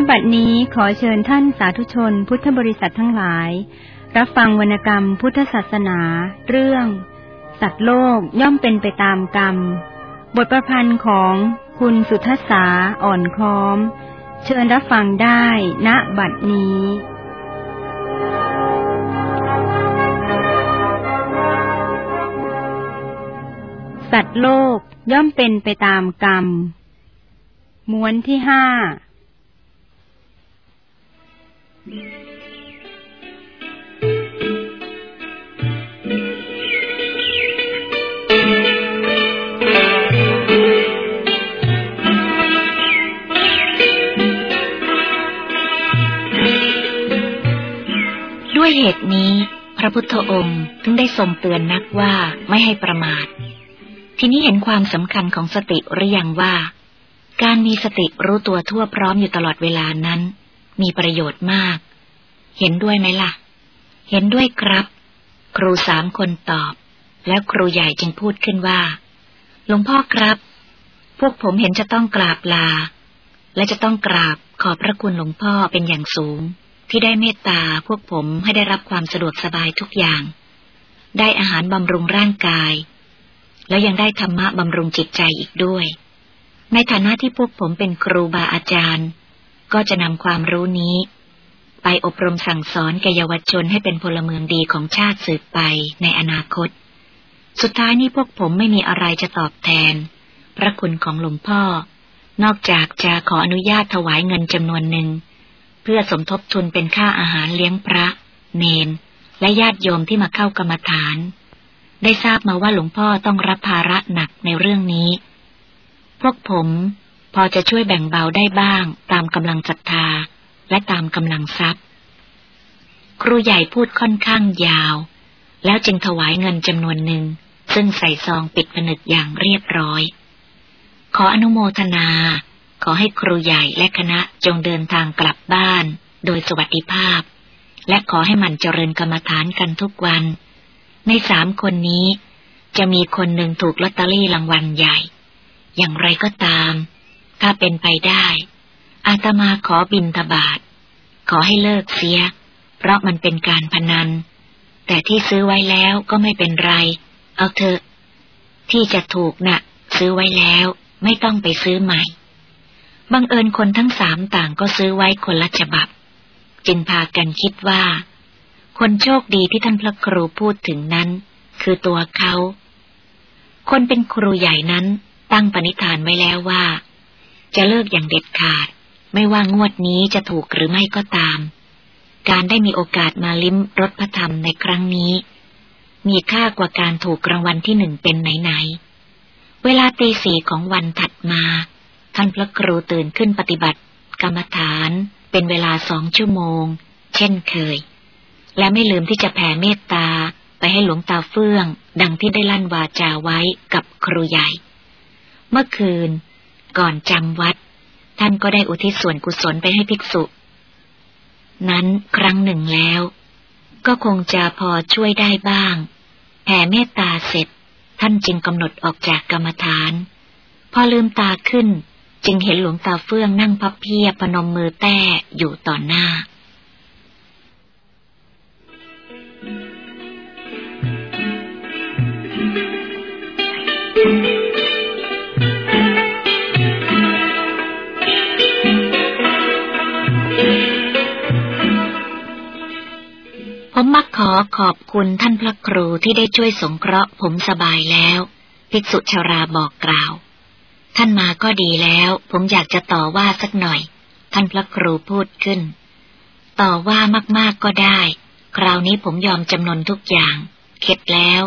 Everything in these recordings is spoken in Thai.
ณบัดนี้ขอเชิญท่านสาธุชนพุทธบริษัททั้งหลาย รับฟังวรรณกรรมพุทธศาสนา เรื่อง สัตว์โลกย่อมเป็นไปตามกรรม บทประพันธ์ของคุณสุทธสาอ่อนค้อม เชิญรับฟังได้ณบัดนี้สัตว์โลกย่อมเป็นไปตามกรรม ม้วนที่ห้า ด้วยเหตุนี้ พระพุทธองค์ถึงได้ทรงเตือนนักว่าไม่ให้ประมาท ทีนี้เห็นความสำคัญของสติหรือยังว่า การมีสติรู้ตัวทั่วพร้อมอยู่ตลอดเวลานั้น มีประโยชน์มาก เห็นด้วยไหมล่ะ เห็นด้วยครับ ครูสามคนตอบ แล้วครูใหญ่จึงพูดขึ้นว่า หลวงพ่อครับ พวกผมเห็นจะต้องกราบลา และจะต้องกราบขอบพระคุณหลวงพ่อเป็นอย่างสูง ที่ได้เมตตาพวกผมให้ได้รับความสะดวกสบายทุกอย่าง ได้อาหารบำรุงร่างกาย แล้วยังได้ธรรมะบำรุงจิตใจอีกด้วย ในฐานะที่พวกผมเป็นครูบาอาจารย์ ก็จะนำความรู้นี้ ไปอบรมสั่งสอนแก่เยาวชนให้เป็นพลเมืองดีของชาติสืบไปในอนาคต สุดท้ายนี้พวกผมไม่มีอะไรจะตอบแทน พระคุณของหลวงพ่อ นอกจากจะขออนุญาตถวายเงินจำนวนหนึ่ง เพื่อสมทบทุนเป็นค่าอาหารเลี้ยงพระ เนน และญาติโยมที่มาเข้ากรรมฐาน ได้ทราบมาว่าหลวงพ่อต้องรับภาระหนักในเรื่องนี้ พวกผม พอจะช่วยแบ่งเบาได้บ้าง ตามกำลังศรัทธา และตามกำลังทรัพย์ ครูใหญ่พูดค่อนข้างยาว แล้วจึงถวายเงินจำนวนหนึ่ง ซึ่งใส่ซองปิดผนึกอย่างเรียบร้อย ขออนุโมทนา ขอให้ครูใหญ่และคณะจงเดินทางกลับบ้าน โดยสวัสดิภาพ และขอให้มันเจริญกรรมฐานกันทุกวัน ในสามคนนี้จะมีคนหนึ่งถูกลอตเตอรี่รางวัลใหญ่ อย่างไรก็ตาม ถ้าเป็นไปได้ อาตมาขอบินทบาท ขอให้เลิกเสีย เพราะมันเป็นการพนัน แต่ที่ซื้อไว้แล้วก็ไม่เป็นไร เอาเถอะ ที่จะถูกนะ่ะ ซื้อไว้แล้วไม่ต้องไปซื้อใหม่ บังเอิญคนทั้งสามต่างก็ซื้อไว้คนละฉบับ จึงพากันคิดว่า คนโชคดีที่ท่านพระครูพูดถึงนั้น คือตัวเขา คนเป็นครูใหญ่นั้นตั้งปณิธานไว้แล้วว่า จะเลิกอย่างเด็ดขาด ไม่ว่างวดนี้จะถูกหรือไม่ก็ตาม การได้มีโอกาสมาลิ้มรสพระธรรมในครั้งนี้ มีค่ากว่าการถูกรางวัลที่หนึ่งเป็นไหนๆ เวลาตีสี่ของวันถัดมา ท่านพระครูตื่นขึ้นปฏิบัติ กรรมฐานเป็นเวลาสองชั่วโมง เช่นเคย และไม่ลืมที่จะแผ่เมตตาไปให้หลวงตาเฟื่อง ดังที่ได้ลั่นวาจาไว้กับครูใหญ่ เมื่อคืน ก่อนจำวัด ท่านก็ได้อุทิศส่วนกุศลไปให้ภิกษุ นั้นครั้งหนึ่งแล้ว ก็คงจะพอช่วยได้บ้างแผ่เมตตาเสร็จ ท่านจึงกำหนดออกจากกรรมฐาน พอลืมตาขึ้นจึงเห็นหลวงตาเฟื่องนั่งพับเพียพนมมือแต้อยู่ต่อหน้า ผมมักขอขอบคุณท่านพระครูที่ได้ช่วยสงเคราะห์ผมสบายแล้ว ภิกษุชาราบอกกล่าว ท่านมาก็ดีแล้ว ผมอยากจะต่อว่าสักหน่อย ท่านพระครูพูดขึ้น ต่อว่ามากๆก็ได้ คราวนี้ผมยอมจำนนทุกอย่าง เข็ดแล้ว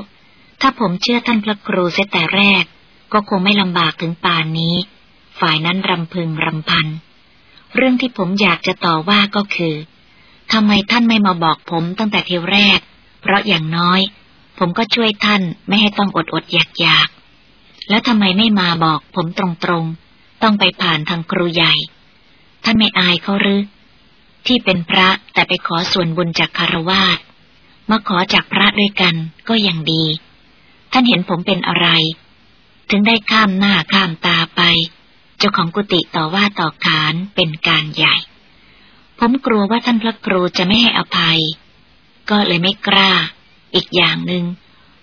ถ้าผมเชื่อท่านพระครูเสียแต่แรก ก็คงไม่ลำบากถึงป่านนี้ ฝ่ายนั้นรำพึงรำพัน เรื่องที่ผมอยากจะต่อว่าก็คือ ทำไมท่านไม่มาบอกผมตั้งแต่ทีแรก เพราะอย่างน้อย ผมก็ช่วยท่านไม่ให้ต้องอดอดอยากอยากแล้วทำไมไม่มาบอกผมตรงๆ ต้องไปผ่านทางครูใหญ่ ท่านไม่อายเขาหรือ ที่เป็นพระแต่ไปขอส่วนบุญจากคารวาสมาขอจากพระด้วยกันก็ยังดี ท่านเห็นผมเป็นอะไร ถึงได้ข้ามหน้าข้ามตาไป เจ้าของกุฏิต่อว่าต่อขานเป็นการใหญ่ ผมกลัวว่าท่านพระครูจะไม่ให้อภัย ก็เลยไม่กล้า อีกอย่างหนึง่ง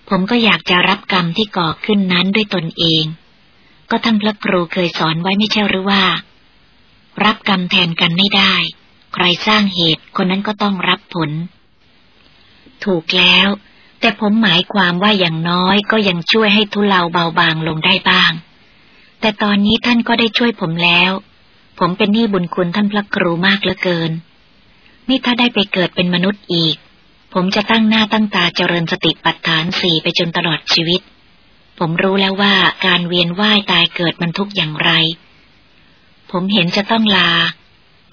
ผมก็อยากจะรับกรรมที่ก่อขึ้นนั้นด้วยตนเอง ก็ท่านพระครูเคยสอนไว้ไม่ใช่หรือว่า รับกรรมแทนกันไม่ได้ ใครสร้างเหตุคนนั้นก็ต้องรับผล ถูกแล้ว แต่ผมหมายความว่าอย่างน้อยก็ยังช่วยให้ทุเลาเบาบางลงได้บ้าง แต่ตอนนี้ท่านก็ได้ช่วยผมแล้ว ผมเป็นหนี้บุญคุณท่านพระครูมากเหลือเกิน นี่ถ้าได้ไปเกิดเป็นมนุษย์อีก ผมจะตั้งหน้าตั้งตาเจริญสติปัฏฐานสี่ไปจนตลอดชีวิต ผมรู้แล้วว่าการเวียนว่ายตายเกิดมันทุกอย่างไร ผมเห็นจะต้องลา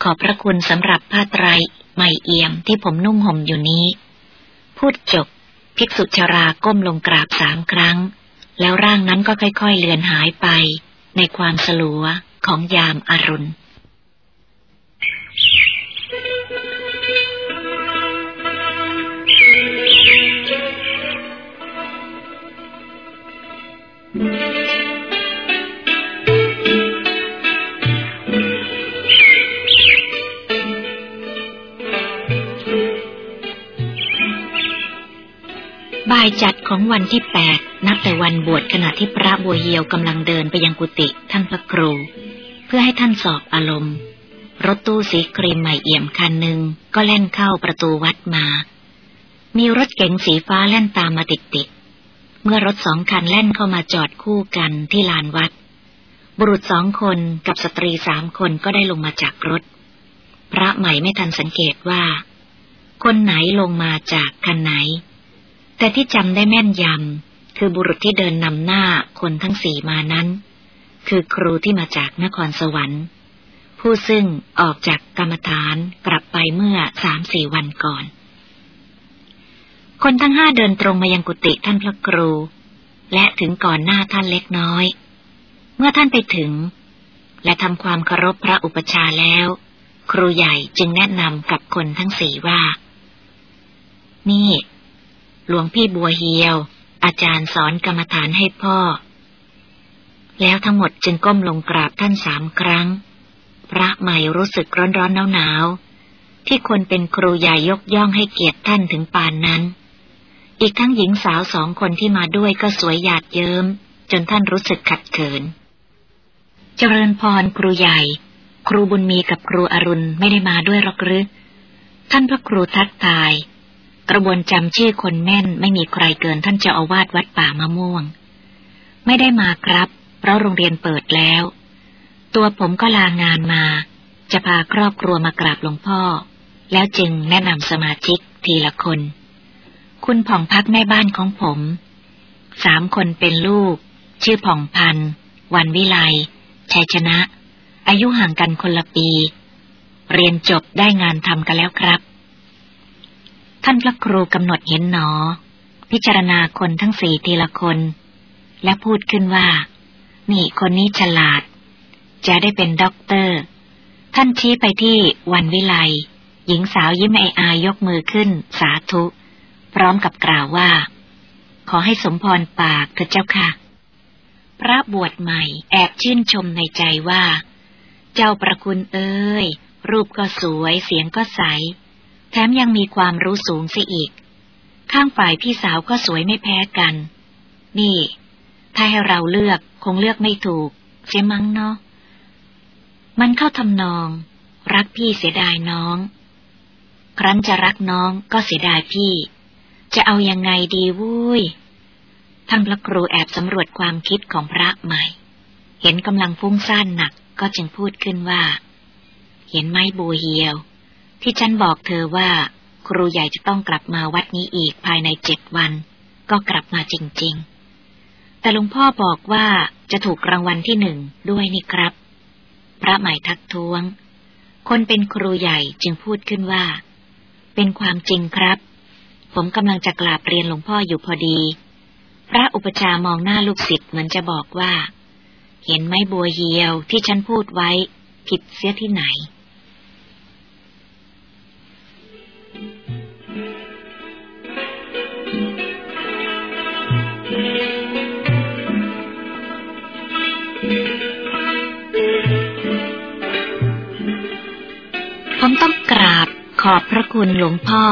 ขอบพระคุณสำหรับผ้าไตรใหม่เอี่ยมที่ผมนุ่งห่มอยู่นี้ พูดจบ ภิกษุชราก้มลงกราบสามครั้ง แล้วร่างนั้นก็ค่อยๆเลือนหายไปในความสลัว ของยามอารุณ บ่ายจัดของวันที่แปดนับแต่วันบวชขณะที่พระบัวเหียวกำลังเดินไปยังกุฏิท่านพระครู เพื่อให้ท่านสอบอารมณ์ รถตู้สีครีมใหม่เอี่ยมคันหนึ่งก็แล่นเข้าประตูวัดมา มีรถเก๋งสีฟ้าแล่นตามมาติดเมื่อรถสองคันแล่นเข้ามาจอดคู่กันที่ลานวัด บุรุษสองคนกับสตรีสามคนก็ได้ลงมาจากรถ พระใหม่ไม่ทันสังเกตว่า คนไหนลงมาจากคันไหน แต่ที่จำได้แม่นยำคือบุรุษที่เดินนำหน้าคนทั้งสี่มานั้น คือครูที่มาจากนครสวรรค์ ผู้ซึ่งออกจากกรรมฐานกลับไปเมื่อสามสี่วันก่อน คนทั้งห้าเดินตรงมายังกุฏิท่านพระครู และถึงก่อนหน้าท่านเล็กน้อย เมื่อท่านไปถึง และทำความเคารพพระอุปชาแล้ว ครูใหญ่จึงแนะนำกับคนทั้งสี่ว่า นี่ หลวงพี่บัวเฮียว อาจารย์สอนกรรมฐานให้พ่อ แล้วทั้งหมดจึงก้มลงกราบท่านสามครั้ง พระใหม่รู้สึกร้อนร้อนหนาวหนาวที่คนเป็นครูใหญ่ยกย่องให้เกียรติท่านถึงปานนั้น อีกทั้งหญิงสาวสองคนที่มาด้วยก็สวยหยาดเยิม้ม จนท่านรู้สึกขัดเขิน เจริญพรครูใหญ่ ครูบุญมีกับครูอรุณไม่ได้มาด้วยหรอกหรือท่านพระครูทักทาย กระบวนจำชื่อคนแม่นไม่มีใครเกินท่านเจ้าอาวาสวัดป่ามะม่วง ไม่ได้มาครับ เพราะโรงเรียนเปิดแล้ว ตัวผมก็ลางานมา จะพาครอบครัวมากราบหลวงพ่อ แล้วจึงแนะนำสมาชิกทีละคน คุณผ่องพักแม่บ้านของผม สามคนเป็นลูก ชื่อผ่องพันวันวิไลชัยชนะ อายุห่างกันคนละปี เรียนจบได้งานทำกันแล้วครับ ท่านพระครูกำหนดเห็นหนอ พิจารณาคนทั้งสี่ทีละคน และพูดขึ้นว่า นี่คนนี้ฉลาด จะได้เป็นด็อกเตอร์ ท่านชี้ไปที่วันวิไลหญิงสาวยิ้มไออายกมือขึ้น สาธุ พร้อมกับกล่าวว่า ขอให้สมพรปากเถิดเจ้าค่ะ พระบวชใหม่แอบชื่นชมในใจว่า เจ้าประคุณเอ้ย รูปก็สวยเสียงก็ใส แถมยังมีความรู้สูงเสียอีก ข้างฝ่ายพี่สาวก็สวยไม่แพ้กัน นี่ ถ้าให้เราเลือกคงเลือกไม่ถูกเสียมั้งเนาะ มันเข้าทำนอง รักพี่เสียดายน้อง ครั้นจะรักน้องก็เสียดายพี่ จะเอายังไงดีวุ้ย ท่านพระครูแอบสำรวจความคิดของพระใหม่ เห็นกำลังฟุ้งซ่านหนักก็จึงพูดขึ้นว่า เห็นไหมบูเฮียว ที่ฉันบอกเธอว่า ครูใหญ่จะต้องกลับมาวัดนี้อีกภายในเจ็ดวัน ก็กลับมาจริง ๆ แต่หลวงพ่อบอกว่าจะถูกรางวัลที่หนึ่งด้วยนี่ครับ พระใหม่ทักท้วง คนเป็นครูใหญ่จึงพูดขึ้นว่า เป็นความจริงครับ ผมกำลังจะกราบเรียนหลวงพ่ออยู่พอดี พระอุปชามองหน้าลูกศิษย์เหมือนจะบอกว่า เห็นไหมบัวเหียวที่ฉันพูดไว้ ผิดเสียที่ไหน ผมต้องกราบขอบพระคุณหลวงพ่อ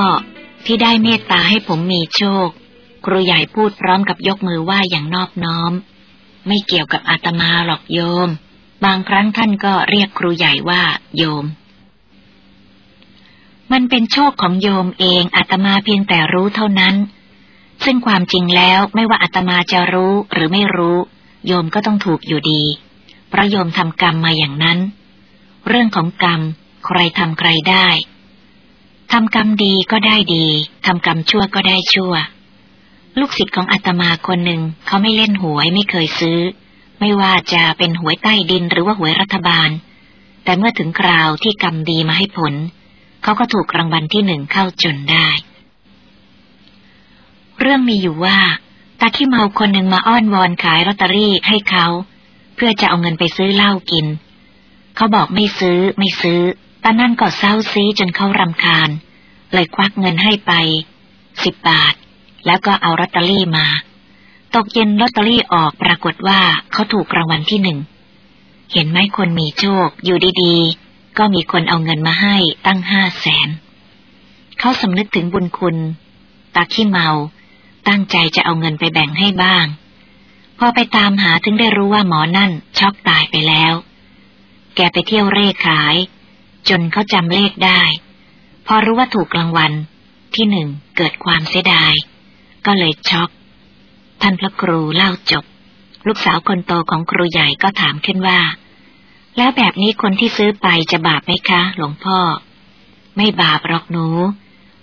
ที่ได้เมตตาให้ผมมีโชค ครูใหญ่พูดพร้อมกับยกมือไหว้อย่างนอบน้อม ไม่เกี่ยวกับอาตมาหรอกโยม บางครั้งท่านก็เรียกครูใหญ่ว่าโยม มันเป็นโชคของโยมเองอาตมาเพียงแต่รู้เท่านั้น ซึ่งความจริงแล้วไม่ว่าอาตมาจะรู้หรือไม่รู้ โยมก็ต้องถูกอยู่ดี เพราะโยมทำกรรมมาอย่างนั้น เรื่องของกรรม ใครทำใครได้ทำกรรมดีก็ได้ดีทำกรรมชั่วก็ได้ชั่ว ลูกศิษย์ของอาตมาคนหนึ่งเขาไม่เล่นหวยไม่เคยซื้อ ไม่ว่าจะเป็นหวยใต้ดินหรือว่าหวยรัฐบาล แต่เมื่อถึงคราวที่กรรมดีมาให้ผล เขาก็ถูกรางวัลที่หนึ่งเข้าจนได้ เรื่องมีอยู่ว่า ตาขี้เมาคนหนึ่งมาอ้อนวอนขายลอตเตอรี่ให้เขา เพื่อจะเอาเงินไปซื้อเหล้ากิน เขาบอกไม่ซื้อไม่ซื้อตานั่นก็เศร้าซีจนเขารำคาญ เลยควักเงินให้ไปสิบบาท แล้วก็เอาลอตเตอรี่มา ตกเย็นลอตเตอรี่ออกปรากฏว่าเขาถูกรางวัลที่หนึ่งเห็นไหมคนมีโชคอยู่ดีๆ ก็มีคนเอาเงินมาให้ตั้งห้าแสน เขาสำนึกถึงบุญคุณ ตาขี้เมา ตั้งใจจะเอาเงินไปแบ่งให้บ้าง พอไปตามหาถึงได้รู้ว่าหมอนั่นช็อกตายไปแล้ว แกไปเที่ยวเร่ขาย จนเขาจำเลขได้ พอรู้ว่าถูกรางวัลที่หนึ่งเกิดความเสียดาย ก็เลยช็อก ท่านพระครูเล่าจบ ลูกสาวคนโตของครูใหญ่ก็ถามขึ้นว่า แล้วแบบนี้คนที่ซื้อไปจะบาปไหมคะ หลวงพ่อ ไม่บาปหรอกหนู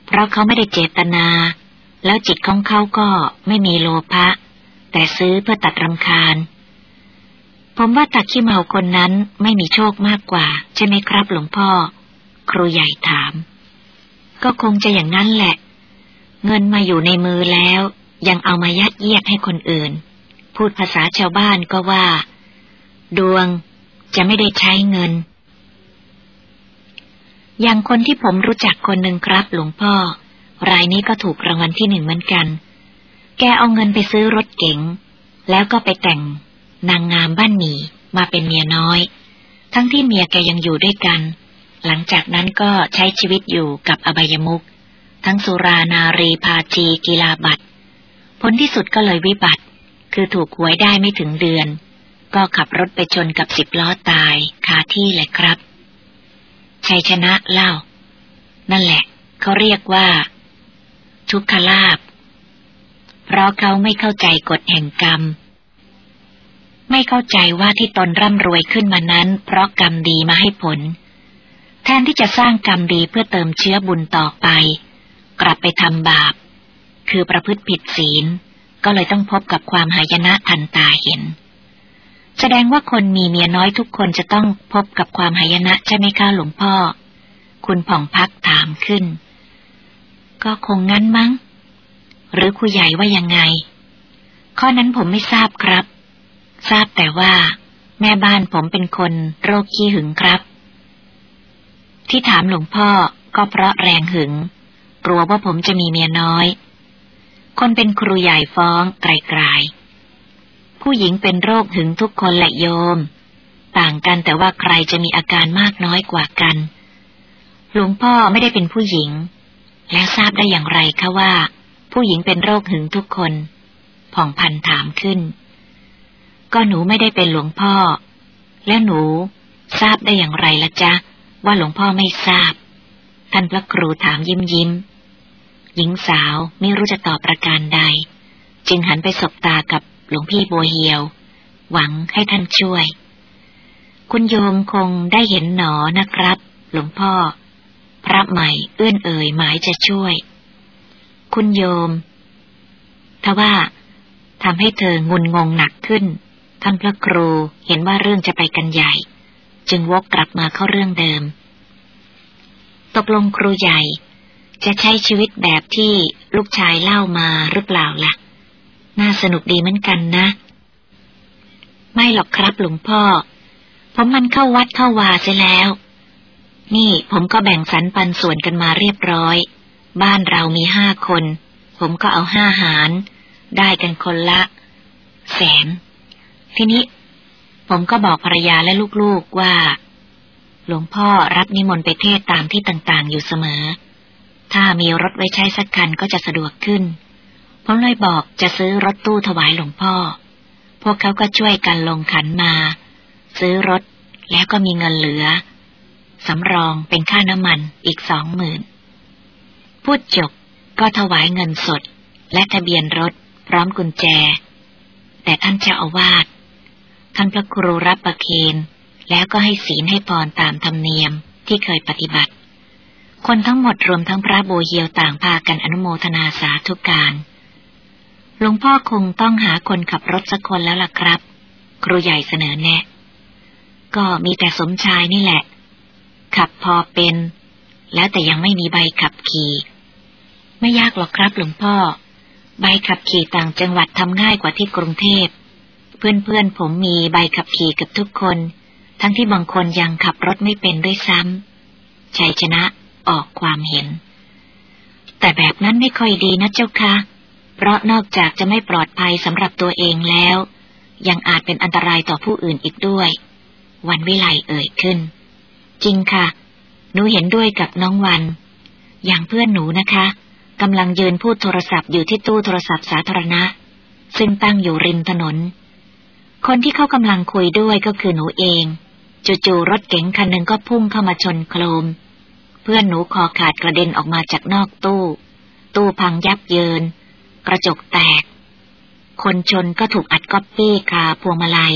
เพราะเขาไม่ได้เจตนา แล้วจิตของเขาก็ไม่มีโลภะ แต่ซื้อเพื่อตัดรำคาญ ผมว่าตาขี้เมาคนนั้นไม่มีโชคมากกว่า ใช่ไหมครับ หลวงพ่อ ครูใหญ่ถาม ก็คงจะอย่างนั้นแหละ เงินมาอยู่ในมือแล้ว ยังเอามายัดเยียดให้คนอื่น พูดภาษาชาวบ้านก็ว่า ดวง จะไม่ได้ใช้เงิน อย่างคนที่ผมรู้จักคนหนึ่งครับ หลวงพ่อ รายนี้ก็ถูกรางวัลที่หนึ่งเหมือนกัน แกเอาเงินไปซื้อรถเก๋ง แล้วก็ไปแต่ง นางงามบ้านหมีมาเป็นเมียน้อย ทั้งที่เมียแกยังอยู่ด้วยกัน หลังจากนั้นก็ใช้ชีวิตอยู่กับอบายมุกทั้งสุรานารีพาจีกีฬาบัตรผลที่สุดก็เลยวิบัติ คือถูกหวยได้ไม่ถึงเดือน ก็ขับรถไปชนกับสิบล้อตายคาที่เลยครับ ชัยชนะเล่า นั่นแหละ เขาเรียกว่า ทุกขลาบ เพราะเขาไม่เข้าใจกฎแห่งกรรม ไม่เข้าใจว่าที่ตนร่ำรวยขึ้นมานั้น เพราะกรรมดีมาให้ผล แทนที่จะสร้างกรรมดีเพื่อเติมเชื้อบุญต่อไป กลับไปทำบาป คือประพฤติผิดศีล ก็เลยต้องพบกับความหายนะทันตาเห็น แสดงว่าคนมีเมียน้อยทุกคนจะต้องพบกับความหายนะใช่ไหมคะหลวงพ่อ คุณผ่องพักถามขึ้น ก็คงงั้นมั้ง หรือครูใหญ่ว่ายังไง ข้อนั้นผมไม่ทราบครับ ทราบแต่ว่า แม่บ้านผมเป็นคนโรคขี้หึงครับ ที่ถามหลวงพ่อก็เพราะแรงหึง กลัวว่าผมจะมีเมียน้อย คนเป็นครูใหญ่ฟ้องไกลๆ ผู้หญิงเป็นโรคหึงทุกคนแหละโยม ต่างกันแต่ว่าใครจะมีอาการมากน้อยกว่ากัน หลวงพ่อไม่ได้เป็นผู้หญิง แล้วทราบได้อย่างไรคะว่า ผู้หญิงเป็นโรคหึงทุกคนผ่องพันถามขึ้น ก็หนูไม่ได้เป็นหลวงพ่อ แล้วหนูทราบได้อย่างไรละจ๊ะ ว่าหลวงพ่อไม่ทราบ ท่านพระครูถามยิ้มยิ้ม หญิงสาวไม่รู้จะตอบประการใด จึงหันไปสบตากับ หลวงพี่บัวเหียว หวังให้ท่านช่วย คุณโยมคงได้เห็นหนอนะครับ หลวงพ่อ พระใหม่เอื้อนเอ่ยหมายจะช่วย คุณโยมทว่าทำให้เธองุนงงหนักขึ้น ท่านพระครูเห็นว่าเรื่องจะไปกันใหญ่ จึงวกกลับมาเข้าเรื่องเดิม ตกลงครูใหญ่จะใช้ชีวิตแบบที่ลูกชายเล่ามาหรือเปล่าละ่ะ น่าสนุกดีเหมือนกันนะ ไม่หรอกครับหลวงพ่อ ผมมันเข้าวัดเข้าวาเสียแล้ว นี่ผมก็แบ่งสรรปันส่วนกันมาเรียบร้อย บ้านเรามีห้าคน ผมก็เอาห้าหาร ได้กันคนละ แสน ทีนี้ ผมก็บอกภรรยาและลูกๆว่า หลวงพ่อรับนิมนต์ไปเทศตามที่ต่างๆ อยู่เสมอ ถ้ามีรถไว้ใช้สักคันก็จะสะดวกขึ้น ผมเลยบอกจะซื้อรถตู้ถวายหลวงพ่อ พวกเขาก็ช่วยกันลงขันมา ซื้อรถแล้วก็มีเงินเหลือ สำรองเป็นค่าน้ำมันอีกสองหมื่นพูดจบก็ถวายเงินสด และทะเบียนรถพร้อมกุญแจ แต่ท่านเจ้าอาวาสท่านพระครูรับประเคนแล้วก็ให้ศีลให้พรตามธรรมเนียมที่เคยปฏิบัติ คนทั้งหมดรวมทั้งพระโบเฮียวต่างพากันอนุโมทนาสาธุการ หลวงพ่อคงต้องหาคนขับรถสักคนแล้วล่ะครับ ครูใหญ่เสนอแนะ ก็มีแต่สมชายนี่แหละ ขับพอเป็น แล้วแต่ยังไม่มีใบขับขี่ ไม่ยากหรอกครับหลวงพ่อ ใบขับขี่ต่างจังหวัดทำง่ายกว่าที่กรุงเทพ เพื่อนๆผมมีใบขับขี่กับทุกคน ทั้งที่บางคนยังขับรถไม่เป็นด้วยซ้ำชัยชนะออกความเห็น แต่แบบนั้นไม่ค่อยดีนะเจ้าคะ เพราะนอกจากจะไม่ปลอดภัยสำหรับตัวเองแล้ว ยังอาจเป็นอันตรายต่อผู้อื่นอีกด้วย วันวิไลเอ่ยขึ้น จริงค่ะ หนูเห็นด้วยกับน้องวัน อย่างเพื่อนหนูนะคะกำลังยืนพูดโทรศัพท์อยู่ที่ตู้โทรศัพท์สาธารณะ ซึ่งตั้งอยู่ริมถนน คนที่เขากำลังคุยด้วยก็คือหนูเอง จู่ๆรถเก๋งคันหนึ่งก็พุ่งเข้ามาชนโครมเพื่อนหนูคอขาดกระเด็นออกมาจากนอกตู้ ตู้พังยับเยิน ระจกแตก คนชนก็ถูกอัดก๊อปปี้คาพวงมาลัย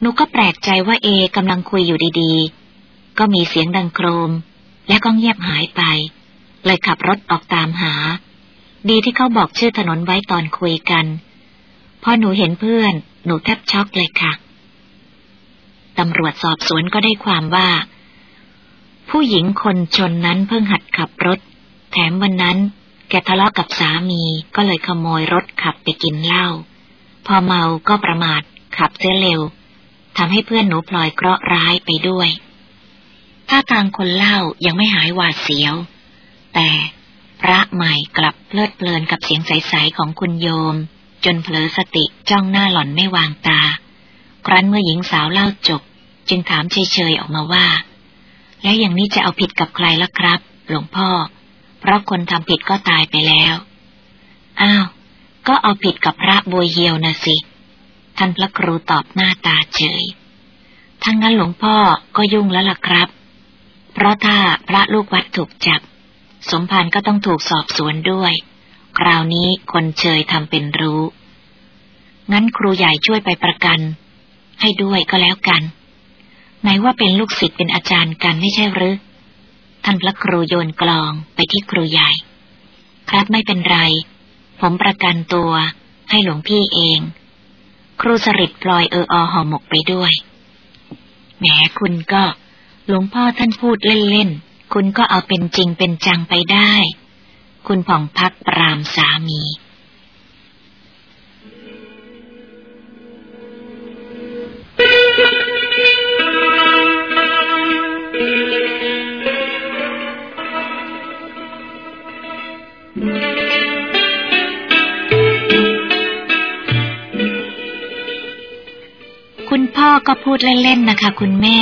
หนูก็แปลกใจว่าเอกำลังคุยอยู่ดีๆ ก็มีเสียงดังโครม และก็เงียบหายไป เลยขับรถออกตามหา ดีที่เขาบอกชื่อถนนไว้ตอนคุยกันพอหนูเห็นเพื่อน หนูแทบช็อกเลยค่ะ ตำรวจสอบสวนก็ได้ความว่า ผู้หญิงคนชนนั้นเพิ่งหัดขับรถ แถมวันนั้น ทะเลาะกับสามีก็เลยขโมยรถขับไปกินเหล้า พอเมาก็ประมาทขับเสียเร็วทำให้เพื่อนหนูพลอยเคราะห์ร้ายไปด้วยถ้าทางคนเล่ายังไม่หายหวาดเสียว แต่พระใหม่กลับเพลิดเพลินกับเสียงใสๆของคุณโยม จนเผลอสติจ้องหน้าหล่อนไม่วางตา ครั้นเมื่อหญิงสาวเล่าจบ จึงถามเฉยๆออกมาว่า แล้วอย่างนี้จะเอาผิดกับใครล่ะครับ หลวงพ่อ เพราะคนทำผิดก็ตายไปแล้ว อ้าว ก็เอาผิดกับพระบวยเฮียวนะสิ ท่านพระครูตอบหน้าตาเฉยทั้งนั้นหลวงพ่อก็ยุ่งแล้วล่ะครับ เพราะถ้าพระลูกวัดถูกจับ สมภารก็ต้องถูกสอบสวนด้วย คราวนี้คนเชยทำเป็นรู้ งั้นครูใหญ่ช่วยไปประกัน ให้ด้วยก็แล้วกัน ไหนว่าเป็นลูกศิษย์เป็นอาจารย์กันไม่ใช่หรือ ท่านพระครูโยนกลองไปที่ครูใหญ่ ครับไม่เป็นไร ผมประกันตัวให้หลวงพี่เอง ครูสริดปลอยเอออห่อหมกไปด้วย แหมคุณก็หลวงพ่อท่านพูดเล่นๆ คุณก็เอาเป็นจริงเป็นจังไปได้ คุณผ่องพักปรามสามี พ่อก็พูดเล่นๆนะคะ คุณแม่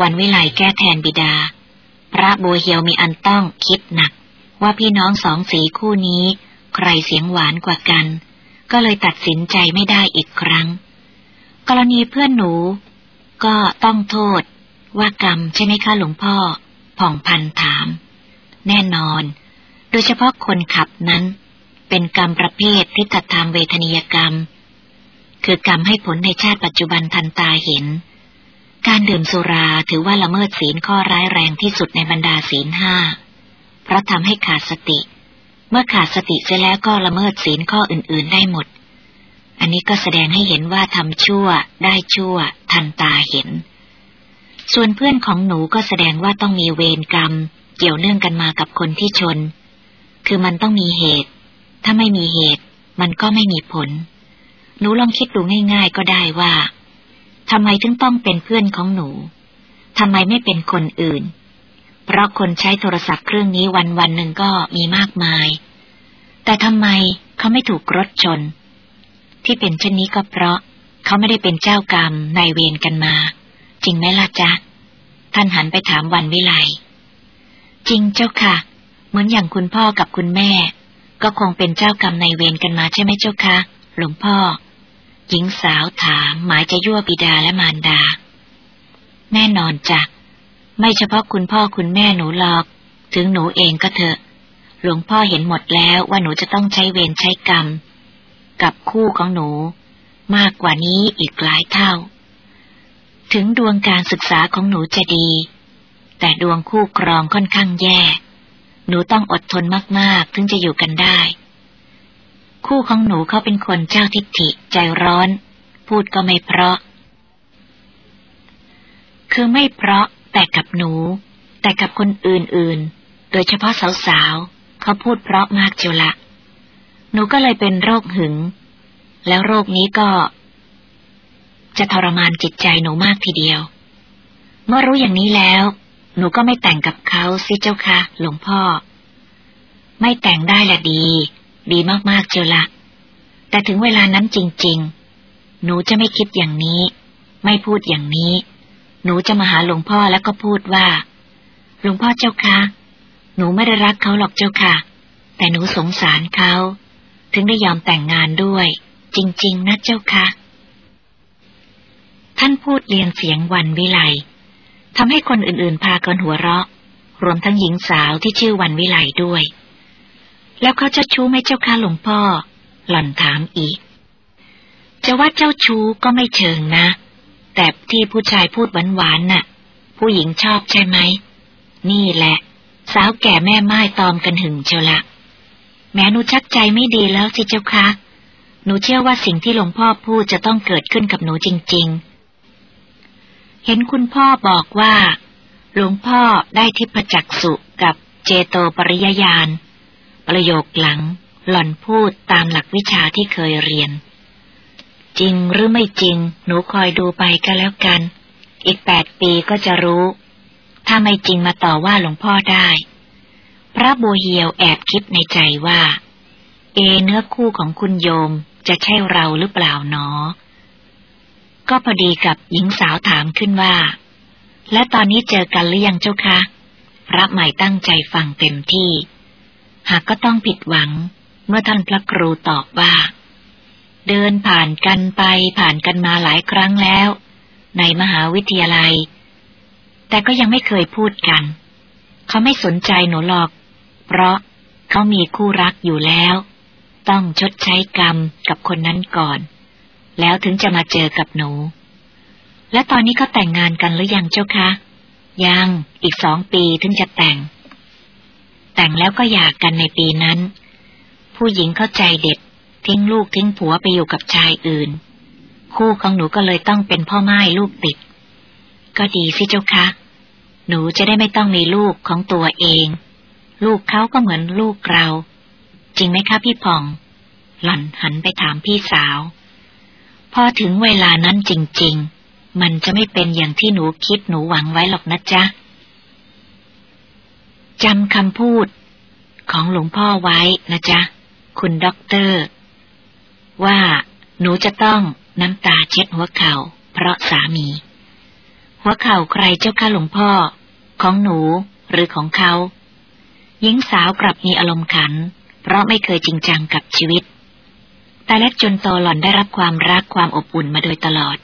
วันวิไลแก้แทนบิดา พระโบเฮียวมีอันต้องคิดหนัก ว่าพี่น้องสองสีคู่นี้ ใครเสียงหวานกว่ากัน ก็เลยตัดสินใจไม่ได้อีกครั้ง กรณีเพื่อนหนู ก็ต้องโทษ ว่ากรรมใช่ไหมคะหลวงพ่อ ผ่องพันถาม แน่นอน โดยเฉพาะคนขับนั้น เป็นกรรมประเภททิฏฐธรรมเวทนียกรรม คือกรรมให้ผลในชาติปัจจุบันทันตาเห็น การดื่มสุราถือว่าละเมิดศีลข้อร้ายแรงที่สุดในบรรดาศีลห้า เพราะทำให้ขาดสติ เมื่อขาดสติเสียแล้วก็ละเมิดศีลข้ออื่นๆได้หมด อันนี้ก็แสดงให้เห็นว่าทำชั่วได้ชั่ว ทันตาเห็น ส่วนเพื่อนของหนูก็แสดงว่าต้องมีเวรกรรม เกี่ยวเนื่องกันมากับคนที่ชน คือมันต้องมีเหตุ ถ้าไม่มีเหตุ มันก็ไม่มีผล หนูลองคิดดูง่าย ๆ ก็ได้ว่าทำไมถึงต้องเป็นเพื่อนของหนูทำไมไม่เป็นคนอื่น เพราะคนใช้โทรศัพท์เครื่องนี้วันวันหนึ่งก็มีมากมาย แต่ทำไมเขาไม่ถูกรถชน ที่เป็นเช่นนี้ก็เพราะเขาไม่ได้เป็นเจ้ากรรมนายเวรกันมา จริงไหมล่ะจ๊ะ ท่านหันไปถามวันวิไลจริงเจ้าค่ะ เหมือนอย่างคุณพ่อกับคุณแม่ ก็คงเป็นเจ้ากรรมในเวรกันมาใช่ไหมเจ้าค่ะหลวงพ่อ หญิงสาวถามหมายจะยั่วบิดาและมารดา แน่นอนจ้ะไม่เฉพาะคุณพ่อคุณแม่หนูหรอก ถึงหนูเองก็เถอะ หลวงพ่อเห็นหมดแล้วว่าหนูจะต้องใช้เวรใช้กรรม กับคู่ของหนู มากกว่านี้อีกหลายเท่า ถึงดวงการศึกษาของหนูจะดี แต่ดวงคู่ครองค่อนข้างแย่ หนูต้องอดทนมากๆ ถึงจะอยู่กันได้ คู่ของหนูเขาเป็นคนเจ้าทิฏฐิใจร้อน พูดก็ไม่เพราะ คือไม่เพราะแต่กับหนู แต่กับคนอื่นๆ โดยเฉพาะสาวๆเขาพูดเพราะมากเจียวละหนูก็เลยเป็นโรคหึง แล้วโรคนี้ก็ จะทรมานจิตใจหนูมากทีเดียว เมื่อรู้อย่างนี้แล้ว หนูก็ไม่แต่งกับเขาสิเจ้าค่ะหลวงพ่อ ไม่แต่งได้ละดี ดีมากๆเจียวละ แต่ถึงเวลานั้นจริง ๆ หนูจะไม่คิดอย่างนี้ ไม่พูดอย่างนี้ หนูจะมาหาหลวงพ่อแล้วก็พูดว่า หลวงพ่อเจ้าคะหนูไม่ได้รักเขาหรอกเจ้าค่ะ แต่หนูสงสารเขา ถึงได้ยอมแต่งงานด้วย จริง ๆ นะเจ้าค่ะ ท่านพูดเรียนเสียงวันวิไลทำให้คนอื่นๆพากันหัวเราะ รวมทั้งหญิงสาวที่ชื่อวันวิไลด้วย แล้วเขาจะชู้ไหมเจ้าค่ะหลวงพ่อ หล่อนถามอีก จะว่าเจ้าชู้ก็ไม่เชิงนะ แต่ที่ผู้ชายพูดหวานๆน่ะ ผู้หญิงชอบใช่ไหม นี่แหละ สาวแก่แม่ไม้ตอมกันหึงเชียวละแม้หนูชักใจไม่ดีแล้วสิเจ้าคะหนูเชื่อว่าสิ่งที่หลวงพ่อพูดจะต้องเกิดขึ้นกับหนูจริง ๆ เห็นคุณพ่อบอกว่า หลวงพ่อได้ทิพจักสุกับเจโตปริยญาณ ประโยคหลัง หล่อนพูดตามหลักวิชาที่เคยเรียน จริงหรือไม่จริง หนูคอยดูไปก็แล้วกัน อีกแปดปีก็จะรู้ ถ้าไม่จริงมาต่อว่าหลวงพ่อได้ พระบัวเหียวแอบคิดในใจว่า เอเนื้อคู่ของคุณโยมจะใช่เราหรือเปล่าหนอ ก็พอดีกับหญิงสาวถามขึ้นว่า และตอนนี้เจอกันหรือยังเจ้าคะ พระใหม่ตั้งใจฟังเต็มที่ หากก็ต้องผิดหวัง เมื่อท่านพระครูตอบว่า เดินผ่านกันไปผ่านกันมาหลายครั้งแล้ว ในมหาวิทยาลัย แต่ก็ยังไม่เคยพูดกัน เขาไม่สนใจหนูหรอก เพราะเขามีคู่รักอยู่แล้ว ต้องชดใช้กรรมกับคนนั้นก่อน แล้วถึงจะมาเจอกับหนู และตอนนี้เขาแต่งงานกันหรือยังเจ้าคะ ยัง อีกสองปีถึงจะแต่ง แต่งแล้วก็หย่ากันในปีนั้น ผู้หญิงเข้าใจเด็ด ทิ้งลูกทิ้งผัวไปอยู่กับชายอื่น คู่ของหนูก็เลยต้องเป็นพ่อไม้ลูกติด ก็ดีสิเจ้าคะ หนูจะได้ไม่ต้องมีลูกของตัวเอง ลูกเขาก็เหมือนลูกเรา จริงไหมคะพี่ผ่อง หล่อนหันไปถามพี่สาว พอถึงเวลานั้นจริง ๆ มันจะไม่เป็นอย่างที่หนูคิดหนูหวังไว้หรอกนะจ๊ะ จำคำพูดของหลวงพ่อไว้นะจ๊ะ คุณด็อกเตอร์ ว่าหนูจะต้องน้ำตาเช็ดหัวเขา่า เพราะสามี หัวเข่าใครเจ้าค่ะหลวงพ่อ ของหนูหรือของเขาหญิงสาวกลับมีอารมณ์ขัน เพราะไม่เคยจริงจังกับชีวิต แต่เล็กจนโตหล่อนได้รับความรักความอบอุ่นมาโดยตลอด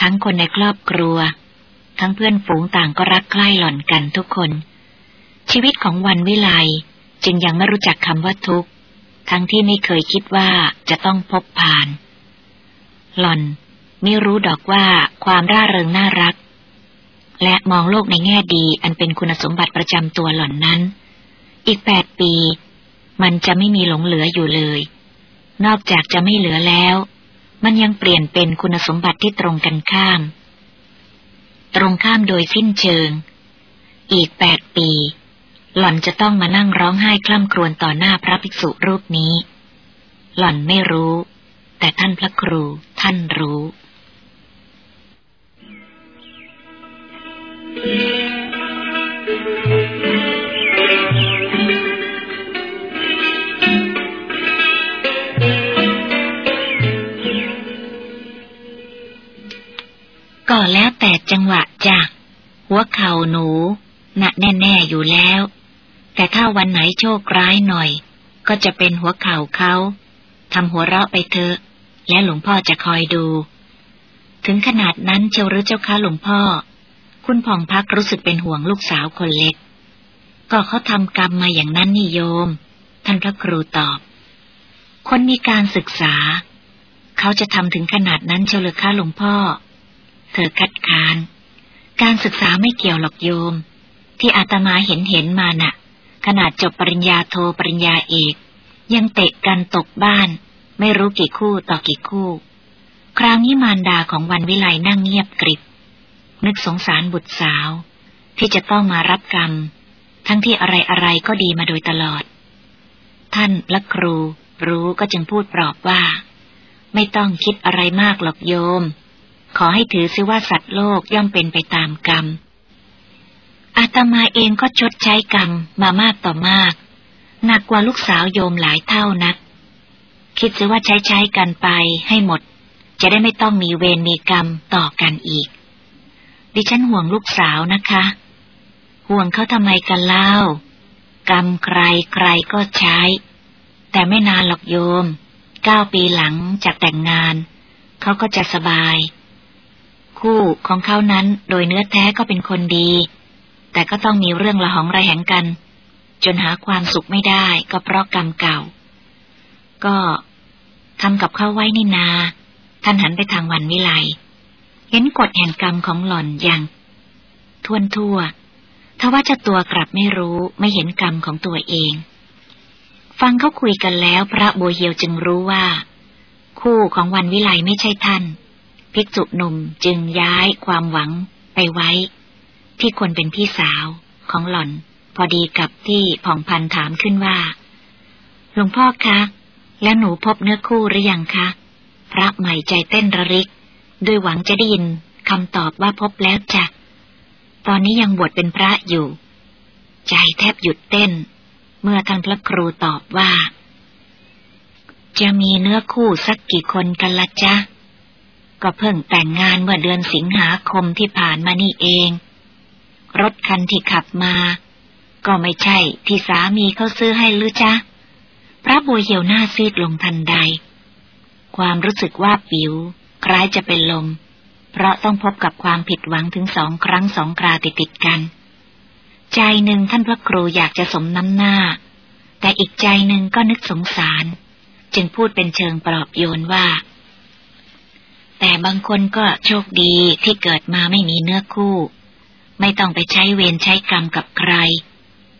ทั้งคนในครอบครัว ทั้งเพื่อนฝูงต่างก็รักใคร่หล่อนกันทุกคน ชีวิตของวันวิไลจึงยังไม่รู้จักคำว่าทุกข์ ทั้งที่ไม่เคยคิดว่าจะต้องพบผ่าน หล่อนไม่รู้ดอกว่าความร่าเริงน่ารัก และมองโลกในแง่ดีอันเป็นคุณสมบัติประจำตัวหล่อนนั้น อีกแปดปี มันจะไม่มีหลงเหลืออยู่เลย นอกจากจะไม่เหลือแล้ว มันยังเปลี่ยนเป็นคุณสมบัติที่ตรงกันข้าม ตรงข้ามโดยสิ้นเชิง อีกแปดปี หล่อนจะต้องมานั่งร้องไห้คล่ำครวญต่อหน้าพระภิกษุรูปนี้ หล่อนไม่รู้ แต่ท่านพระครูท่านรู้ ก็แล้วแต่จังหวะจ้ะหัวเข่าหนู หนักแน่ ๆ อยู่แล้ว แต่ถ้าวันไหนโชคร้ายหน่อย ก็จะเป็นหัวเข่าเขาทำหัวเราะไปเถอะ และหลวงพ่อจะคอยดู ถึงขนาดนั้นเชียวหรือเจ้าคะหลวงพ่อ คุณผ่องพักรู้สึกเป็นห่วงลูกสาวคนเล็ก ก็เขาทำกรรมมาอย่างนั้นนิโยม ท่านพระครูตอบ คนมีการศึกษา เขาจะทำถึงขนาดนั้นเชียวหรือคะหลวงพ่อ เธอคัดค้าน การศึกษาไม่เกี่ยวหรอกโยม ที่อาตมาเห็นเห็นมานะ่ะ ขนาดจบปริญญาโทปริญญาเอก ยังเตะกันตกบ้าน ไม่รู้กี่คู่ต่อกี่คู่ คราวนี้มารดาของวันวิไลนั่งเงียบกริบ นึกสงสารบุตรสาว ที่จะต้องมารับกรรม ทั้งที่อะไรอะไรก็ดีมาโดยตลอด ท่านและครูรู้ก็จึงพูดปลอบว่า ไม่ต้องคิดอะไรมากหรอกโยม ขอให้ถือซิว่าสัตว์โลกย่อมเป็นไปตามกรรม อาตมาเองก็ชดใช้กรรมมามากต่อมาก หนักกว่าลูกสาวโยมหลายเท่านัก คิดซะว่าใช้ใช้กันไปให้หมด จะได้ไม่ต้องมีเวรมีกรรมต่อกันอีก ดิฉันห่วงลูกสาวนะคะ ห่วงเขาทำไมกันเล่า กรรมใครใครก็ใช้ แต่ไม่นานหรอกโยมเก้าปีหลังจากแต่งงาน เขาก็จะสบาย คู่ของเขานั้นโดยเนื้อแท้ก็เป็นคนดี แต่ก็ต้องมีเรื่องละหองระแหงกัน จนหาความสุขไม่ได้ก็เพราะกรรมเก่า ก็ทำกับเขาไว้นี่นา ท่านหันไปทางวันวิไลเห็นกฎแห่งกรรมของหล่อนอย่างทวนทั่วทว่าจะตัวกลับไม่รู้ไม่เห็นกรรมของตัวเอง ฟังเขาคุยกันแล้วพระบัวเหียวจึงรู้ว่า คู่ของวันวิไลไม่ใช่ท่าน ภิกษุหนุ่มจึงย้ายความหวังไปไว้ ที่คนเป็นพี่สาวของหล่อน พอดีกับที่ผ่องพันถามขึ้นว่า หลวงพ่อคะ แล้วหนูพบเนื้อคู่หรือยังคะ พระใหม่ใจเต้นระริก ด้วยหวังจะได้ยินคำตอบว่าพบแล้วจ้ะ ตอนนี้ยังบวชเป็นพระอยู่ ใจแทบหยุดเต้น เมื่อท่านพระครูตอบว่า จะมีเนื้อคู่สักกี่คนกันละจ๊ะก็เพิ่งแต่งงานเมื่อเดือนสิงหาคมที่ผ่านมานี่เอง รถคันที่ขับมา ก็ไม่ใช่ที่สามีเขาซื้อให้หรือจ๊ะ พระบัวเหี่ยวหน้าซีดลงทันใด ความรู้สึกว่าปิว คล้ายจะเป็นลม เพราะต้องพบกับความผิดหวังถึงสองครั้งสองคราติดติดกัน ใจหนึ่งท่านพระครูอยากจะสมน้ำหน้า แต่อีกใจหนึ่งก็นึกสงสาร จึงพูดเป็นเชิงปลอบโยนว่าแต่บางคนก็โชคดีที่เกิดมาไม่มีเนื้อคู่ ไม่ต้องไปใช้เวรใช้กรรมกับใคร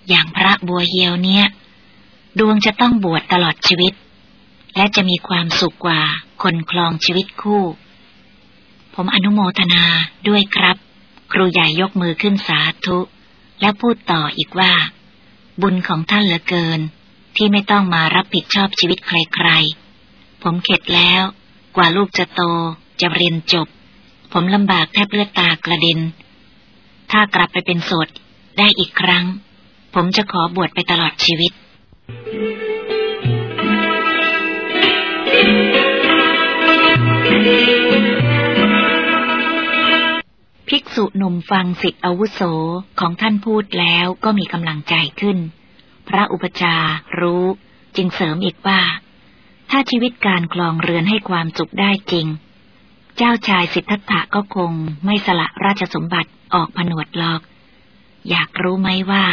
อย่างพระบัวเฮียวเนี่ย ดวงจะต้องบวชตลอดชีวิต และจะมีความสุขกว่าคนคลองชีวิตคู่ ผมอนุโมทนาด้วยครับ ครูใหญ่ยกมือขึ้นสาธุ แล้วพูดต่ออีกว่า บุญของท่านเหลือเกิน ที่ไม่ต้องมารับผิดชอบชีวิตใครๆ ผมเข็ดแล้ว กว่าลูกจะโตจะเรียนจบ ผมลำบากแทบเลือดตากระเด็น ถ้ากลับไปเป็นโสดได้อีกครั้ง ผมจะขอบวชไปตลอดชีวิต ภิกษุหนุ่มฟังสิทธิอาวุโสของท่านพูดแล้วก็มีกำลังใจขึ้น พระอุปจารู้จึงเสริมอีกว่า ถ้าชีวิตการคลองเรือนให้ความสุขได้จริง เจ้าชายสิทธัตถะก็คงไม่สละราชสมบัติ ออกผนวดหรอก อยากรู้ไหมว่า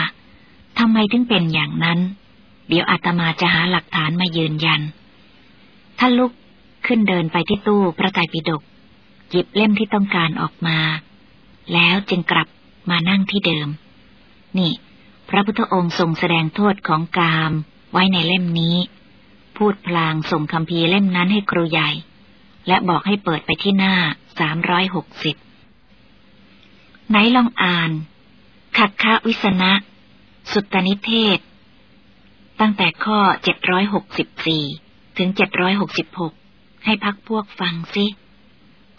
ทำไมถึงเป็นอย่างนั้น เดี๋ยวอาตมาจะหาหลักฐานมายืนยัน ท่านลุกขึ้นเดินไปที่ตู้พระไตรปิฎกหยิบเล่มที่ต้องการออกมา แล้วจึงกลับมานั่งที่เดิม นี่ พระพุทธองค์ทรงแสดงโทษของกามไว้ในเล่มนี้ พูดพลางส่งคำพีเล่มนั้นให้ครูใหญ่ และบอกให้เปิดไปที่หน้าสามร้อยหกสิบ ไหนลองอ่าน ขัดคะวิสนะ สุตตนิเทศ ตั้งแต่ข้อ 764 ถึง 766 ให้พักพวกฟังซิ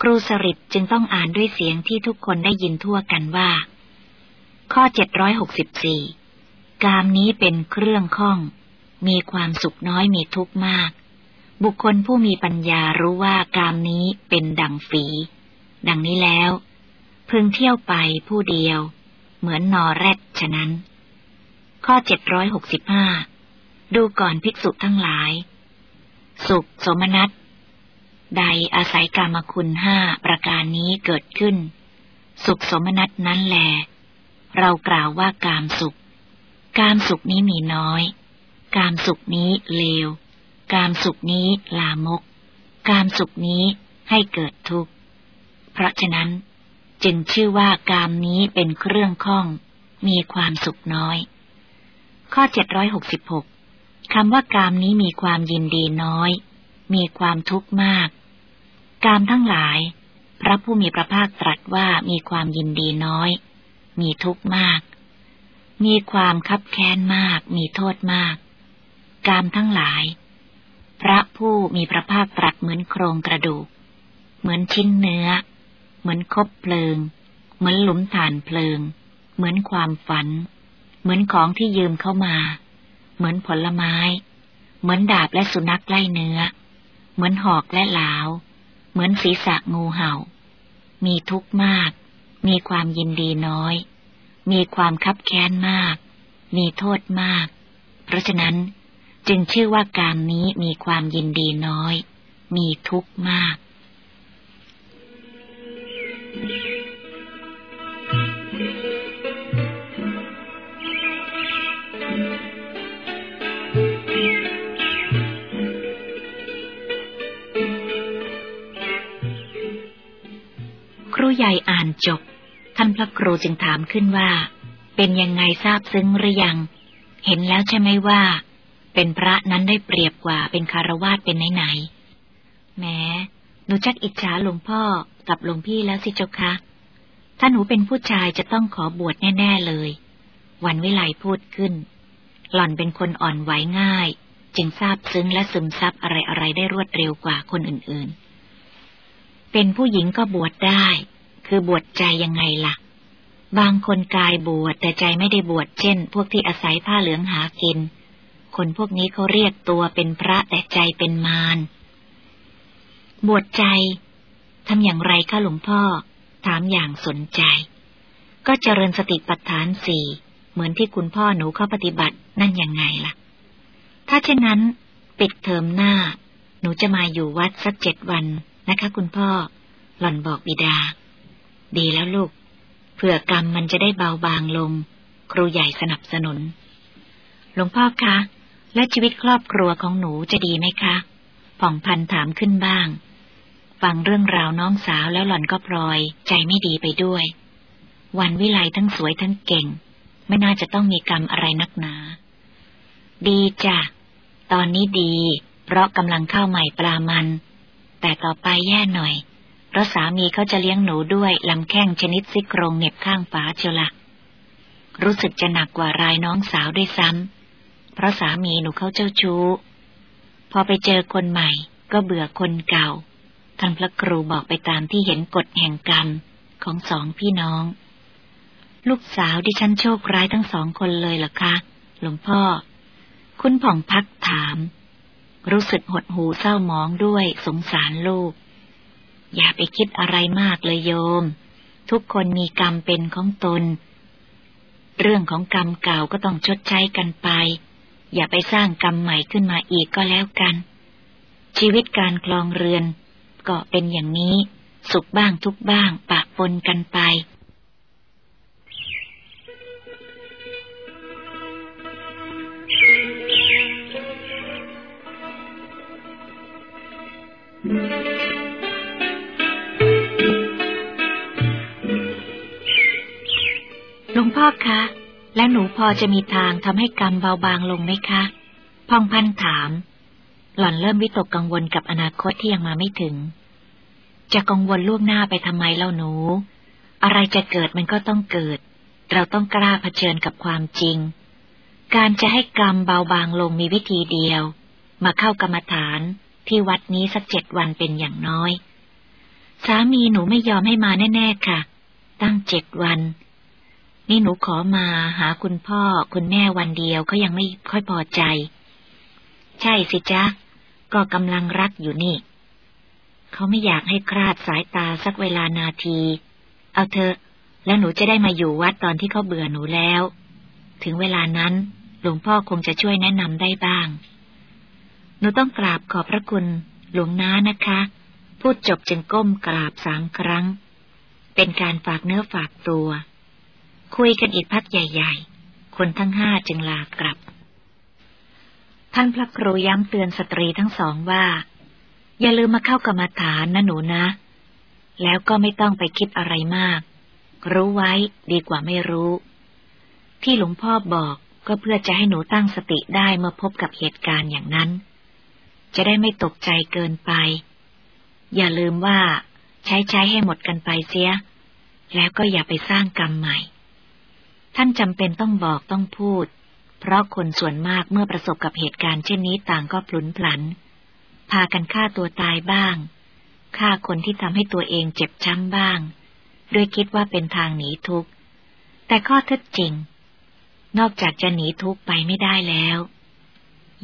ครูสริตจึงต้องอ่านด้วยเสียงที่ทุกคนได้ยินทั่วกันว่า ข้อ 764 กามนี้เป็นเครื่องข้อง มีความสุขน้อยมีทุกข์มาก บุคคลผู้มีปัญญารู้ว่ากามนี้เป็นดังฝี ดังนี้แล้ว พึงเที่ยวไปผู้เดียว เหมือนนอแรดฉะนั้น ข้อเจ็ดร้อยหกสิบห้าดูก่อนภิกษุทั้งหลาย สุขสมนัตใดอาศัยกรรมคุณห้าประการนี้เกิดขึ้น สุขสมนัตนั้นแล เรากล่าวว่ากามสุข กามสุขนี้มีน้อย กามสุขนี้เลว กามสุขนี้ลามก กามสุขนี้ให้เกิดทุกข์ เพราะฉะนั้น จึงชื่อว่ากามนี้เป็นเครื่องข้อง มีความสุขน้อย ข้อเจ็ดร้อยหกสิบหกคำว่ากามนี้มีความยินดีน้อย มีความทุกข์มาก กามทั้งหลาย พระผู้มีพระภาคตรัสว่ามีความยินดีน้อย มีทุกข์มาก มีความคับแค้นมาก มีโทษมาก กามทั้งหลาย พระผู้มีพระภาคตรัสเหมือนโครงกระดูก เหมือนชิ้นเนื้อ เหมือนคบเพลิง เหมือนหลุมฐานเพลิง เหมือนความฝัน เหมือนของที่ยืมเข้ามา เหมือนผลไม้ เหมือนดาบและสุนัขไล่เนื้อ เหมือนหอกและหลาว เหมือนศีรษะงูเห่า มีทุกข์มาก มีความยินดีน้อย มีความคับแค้นมาก มีโทษมาก เพราะฉะนั้นจึงชื่อว่าการนี้มีความยินดีน้อย มีทุกข์มาก ใหญ่อ่านจบ ท่านพระครูจึงถามขึ้นว่า เป็นยังไงทราบซึ้งหรือยัง เห็นแล้วใช่ไหมว่า เป็นพระนั้นได้เปรียบกว่าเป็นคารวาสเป็นไหนๆแม้ นูชักอิจฉาหลวงพ่อกับหลวงพี่แล้วสิเจ้าคะ ถ้าหนูเป็นผู้ชายจะต้องขอบวชแน่ ๆเลย วันวิไลพูดขึ้น หล่อนเป็นคนอ่อนไหวง่าย จึงทราบซึ้งและซึมซับอะไรๆได้รวดเร็วกว่าคนอื่นๆ เป็นผู้หญิงก็บวชได้ คือบวชใจยังไงละ่ะ บางคนกายบวชแต่ใจไม่ได้บวชเช่น พวกที่อาศัยผ้าเหลืองหากิน คนพวกนี้เขาเรียกตัวเป็นพระแต่ใจเป็นมาร บวชใจทำอย่างไรคะหลวงพ่อ ถามอย่างสนใจ ก็เจริญสติปัฏฐานสี่เหมือนที่คุณพ่อหนูเข้าปฏิบัตินั่นยังไงล่ะ ถ้าเช่นนั้นปิดเทอมหน้า หนูจะมาอยู่วัดสักเจ็ดวันนะคะ คุณพ่อ หล่อนบอกบิดา ดีแล้วลูกเผื่อกรรมมันจะได้เบาบางลง ครูใหญ่สนับสนุน หลวงพ่อคะ และชีวิตครอบครัวของหนูจะดีไหมคะ ผ่องพันถามขึ้นบ้าง ฟังเรื่องราวน้องสาวแล้วหล่อนก็พลอย ใจไม่ดีไปด้วย วันวิไลทั้งสวยทั้งเก่ง ไม่น่าจะต้องมีกรรมอะไรนักหนา ดีจ้ะ ตอนนี้ดี เพราะกำลังเข้าใหม่ปลามัน แต่ต่อไปแย่หน่อย เพราะสามีเขาจะเลี้ยงหนูด้วยลำแข้งชนิดซิกโครงเน็บข้างฝาเจละรู้สึกจะหนักกว่ารายน้องสาวด้วยซ้ำเพราะสามีหนูเขาเจ้าชู้ พอไปเจอคนใหม่ก็เบื่อคนเก่า ท่านพระครูบอกไปตามที่เห็นกฎแห่งกรรมของสองพี่น้อง ลูกสาวที่ฉันโชคร้ายทั้งสองคนเลยเหรอคะ หลวงพ่อ คุณผ่องพักถาม รู้สึกหดหูเศร้าหมองด้วยสงสารลูก อย่าไปคิดอะไรมากเลยโยม ทุกคนมีกรรมเป็นของตน เรื่องของกรรมเก่าก็ต้องชดใช้กันไป อย่าไปสร้างกรรมใหม่ขึ้นมาอีกก็แล้วกัน ชีวิตการคลองเรือน ก็เป็นอย่างนี้ สุขบ้างทุกบ้างปะปนกันไปหลวงพ่อคะ แล้วหนูพอจะมีทางทำให้กรรมเบาบางลงไหมคะ พองพันถาม หล่อนเริ่มวิตกกังวลกับอนาคตที่ยังมาไม่ถึง จะกังวลล่วงหน้าไปทำไมเล่าหนู อะไรจะเกิดมันก็ต้องเกิด เราต้องกล้าเผชิญกับความจริง การจะให้กรรมเบาบางลงมีวิธีเดียว มาเข้ากรรมฐานที่วัดนี้สักเจ็ดวันเป็นอย่างน้อย สามีหนูไม่ยอมให้มาแน่ ๆ ค่ะ ตั้งเจ็ดวัน นี่หนูขอมาหาคุณพ่อคุณแม่วันเดียวเขายังไม่ค่อยพอใจ ใช่สิจ๊ะ ก็กำลังรักอยู่นี่ เขาไม่อยากให้คลาดสายตาสักเวลานาที เอาเถอะ แล้วหนูจะได้มาอยู่วัดตอนที่เขาเบื่อหนูแล้ว ถึงเวลานั้นหลวงพ่อคงจะช่วยแนะนำได้บ้าง หนูต้องกราบขอบพระคุณหลวงน้านะคะ พูดจบจึงก้มกราบสามครั้ง เป็นการฝากเนื้อฝากตัว คุยกันอีกพักใหญ่ ๆ คนทั้งห้าจึงลากลับ ท่านพระครูย้ำเตือนสตรีทั้งสองว่า อย่าลืมมาเข้ากรรมฐานนะหนูนะ แล้วก็ไม่ต้องไปคิดอะไรมาก รู้ไว้ดีกว่าไม่รู้ ที่หลวงพ่อบอกก็เพื่อจะให้หนูตั้งสติได้เมื่อพบกับเหตุการณ์อย่างนั้น จะได้ไม่ตกใจเกินไป อย่าลืมว่า ใช้ใช้ให้หมดกันไปเสีย แล้วก็อย่าไปสร้างกรรมใหม่ ท่านจำเป็นต้องบอกต้องพูด เพราะคนส่วนมากเมื่อประสบกับเหตุการณ์เช่นนี้ต่างก็พลุนพลัน พากันฆ่าตัวตายบ้างฆ่าคนที่ทำให้ตัวเองเจ็บช้ำบ้าง ด้วยคิดว่าเป็นทางหนีทุกข์ แต่ข้อเท็จจริง นอกจากจะหนีทุกข์ไปไม่ได้แล้ว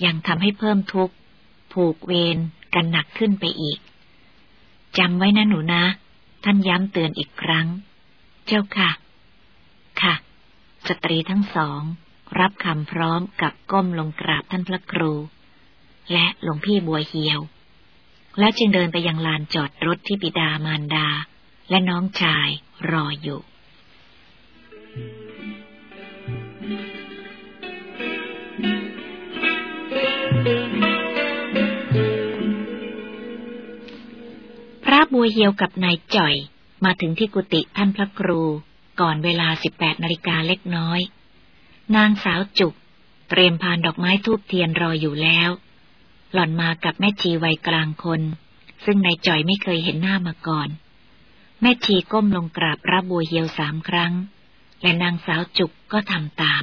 ยังทำให้เพิ่มทุกข์ ผูกเวรกันหนักขึ้นไปอีกจำไว้นะหนูนะ ท่านย้ำเตือนอีกครั้ง เจ้าค่ะ ค่ะ สตรีทั้งสอง รับคำพร้อมกับก้มลงกราบท่านพระครู และหลวงพี่บัวเหียว แล้วจึงเดินไปยังลานจอดรถที่บิดามารดา และน้องชายรออยู่พระบัวเหียวกับนายจ่อยมาถึงที่กุฏิท่านพระครูก่อนเวลาสิบแปดนาฬิกาเล็กน้อย นางสาวจุก เตรียมพานดอกไม้ทูบเทียนรออยู่แล้ว หล่อนมากับแม่ชีวัยกลางคน ซึ่งนายจ่อยไม่เคยเห็นหน้ามาก่อน แม่ชีก้มลงกราบพระบัวเหียวสามครั้ง และนางสาวจุกก็ทำตาม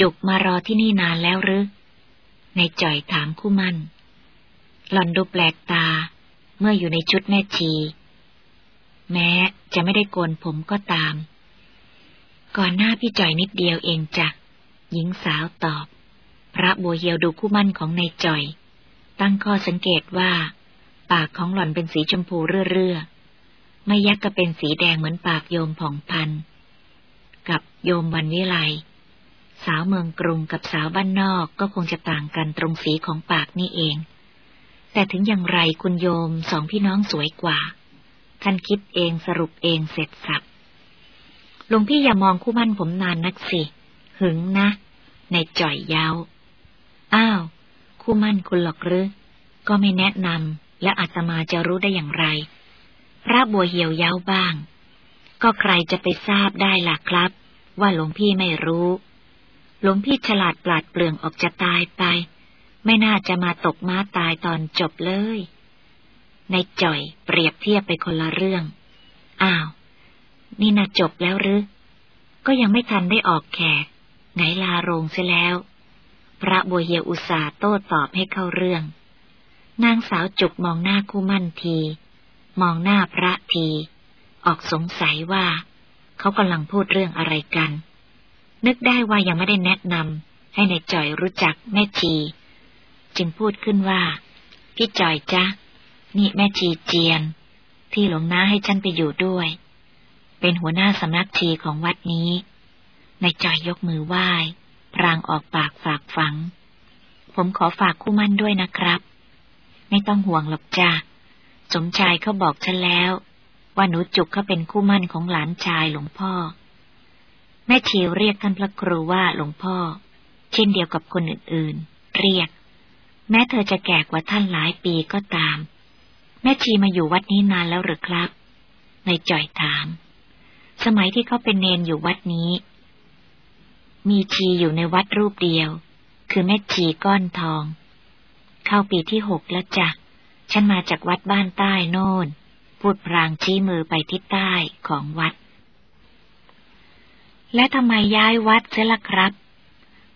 จุกมารอที่นี่นานแล้วหรือนายจ่อยถามคู่มั่น หล่อนดูแปลกตา เมื่ออยู่ในชุดแม่ชี แม้จะไม่ได้โกนผมก็ตาม ก่อนหน้าพี่จ่อยนิดเดียวเองจ้ะ หญิงสาวตอบ พระบัวเหียวดูคู่มั่นของนายจ่อย ตั้งข้อสังเกตว่า ปากของหล่อนเป็นสีชมพูเรื่อๆ ไม่ยักก็เป็นสีแดงเหมือนปากโยมผ่องพัน กับโยมวันวิไล สาวเมืองกรุงกับสาวบ้านนอกก็คงจะต่างกันตรงสีของปากนี่เอง แต่ถึงอย่างไรคุณโยมสองพี่น้องสวยกว่า ท่านคิดเองสรุปเองเสร็จสับ หลวงพี่อย่ามองคู่มั่นผมนานนักสิ หึงนะ ในจ่อยยาว อ้าว คู่มั่นคุณหรอกหรือ ก็ไม่แนะนำและอาตมาจะรู้ได้อย่างไร พระบัวเหี่ยวยาวบ้าง ก็ใครจะไปทราบได้ล่ะครับ ว่าหลวงพี่ไม่รู้ หลวงพี่ฉลาดปราดเปลืองออกจะตายไป ไม่น่าจะมาตกม้าตายตอนจบเลย ในจ่อยเปรียบเทียบไปคนละเรื่อง อ้าว นี่น่าจบแล้วหรือ ก็ยังไม่ทันได้ออกแขก ไงลาโรงเสียแล้ว พระบัวเฮียอุตสาโต้ตอบให้เข้าเรื่อง นางสาวจุกมองหน้าคู่มั่นที มองหน้าพระที ออกสงสัยว่า เขากำลังพูดเรื่องอะไรกัน นึกได้ว่ายังไม่ได้แนะนำให้ในจ่อยรู้จักแม่ชี จึงพูดขึ้นว่า พี่จอยจ้ะนี่แม่ชีเจียน ที่หลวงน้าให้ฉันไปอยู่ด้วย เป็นหัวหน้าสำนักชีของวัดนี้ ในจอยยกมือไหว้ พรางออกปากฝากฝัง ผมขอฝากคู่มั่นด้วยนะครับ ไม่ต้องห่วงหรอกจ้าสมชายเขาบอกฉันแล้ว ว่าหนูจุกเขาเป็นคู่มั่นของหลานชายหลวงพ่อ แม่ชีเรียกท่านพระครูว่าหลวงพ่อ เช่นเดียวกับคนอื่นๆ เรียก แม้เธอจะแก่กว่าท่านหลายปีก็ตาม แม่ชีมาอยู่วัดนี้นานแล้วหรือครับ ในจ่อยถาม สมัยที่เขาเป็นเนนอยู่วัดนี้ มีชีอยู่ในวัดรูปเดียว คือแม่ชีก้อนทอง เข้าปีที่หกแล้วจ้ะ ฉันมาจากวัดบ้านใต้โน่น พูดพรางชี้มือไปทิศใต้ของวัด และทำไมย้ายวัดเสียล่ะครับ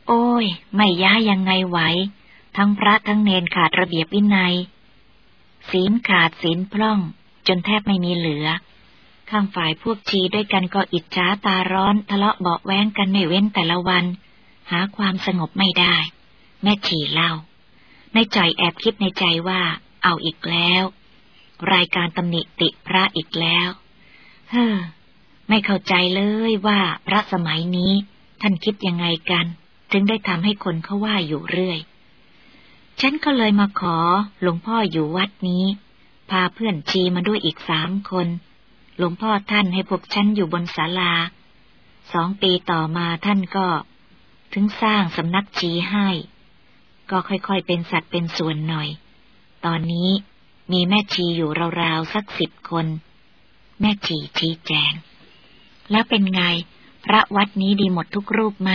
โอ้ย ไม่ย้ายยังไงไหว ทั้งพระทั้งเนนขาดระเบียบวินัยศีลขาดศีลพร่องจนแทบไม่มีเหลือ ข้างฝ่ายพวกชีด้วยกันก็อิจฉาตาร้อนทะเลาะเบาแว้งกันไม่เว้นแต่ละวัน หาความสงบไม่ได้ แม่ชีเล่า ในใจแอบคิดในใจว่า เอาอีกแล้ว รายการตำหนิติพระอีกแล้ว เฮ้อไม่เข้าใจเลยว่าพระสมัยนี้ ท่านคิดยังไงกัน ถึงได้ทำให้คนเขาว่าอยู่เรื่อย ฉันก็เลยมาขอหลวงพ่ออยู่วัดนี้ พาเพื่อนชีมาด้วยอีกสามคน หลวงพ่อท่านให้พวกฉันอยู่บนศาลา สองปีต่อมาท่านก็ ถึงสร้างสำนักชีให้ ก็ค่อยๆเป็นสัตว์เป็นส่วนหน่อย ตอนนี้มีแม่ชีอยู่ราวๆสักสิบคน แม่ชีชี้แจง แล้วเป็นไง พระวัดนี้ดีหมดทุกรูปไหม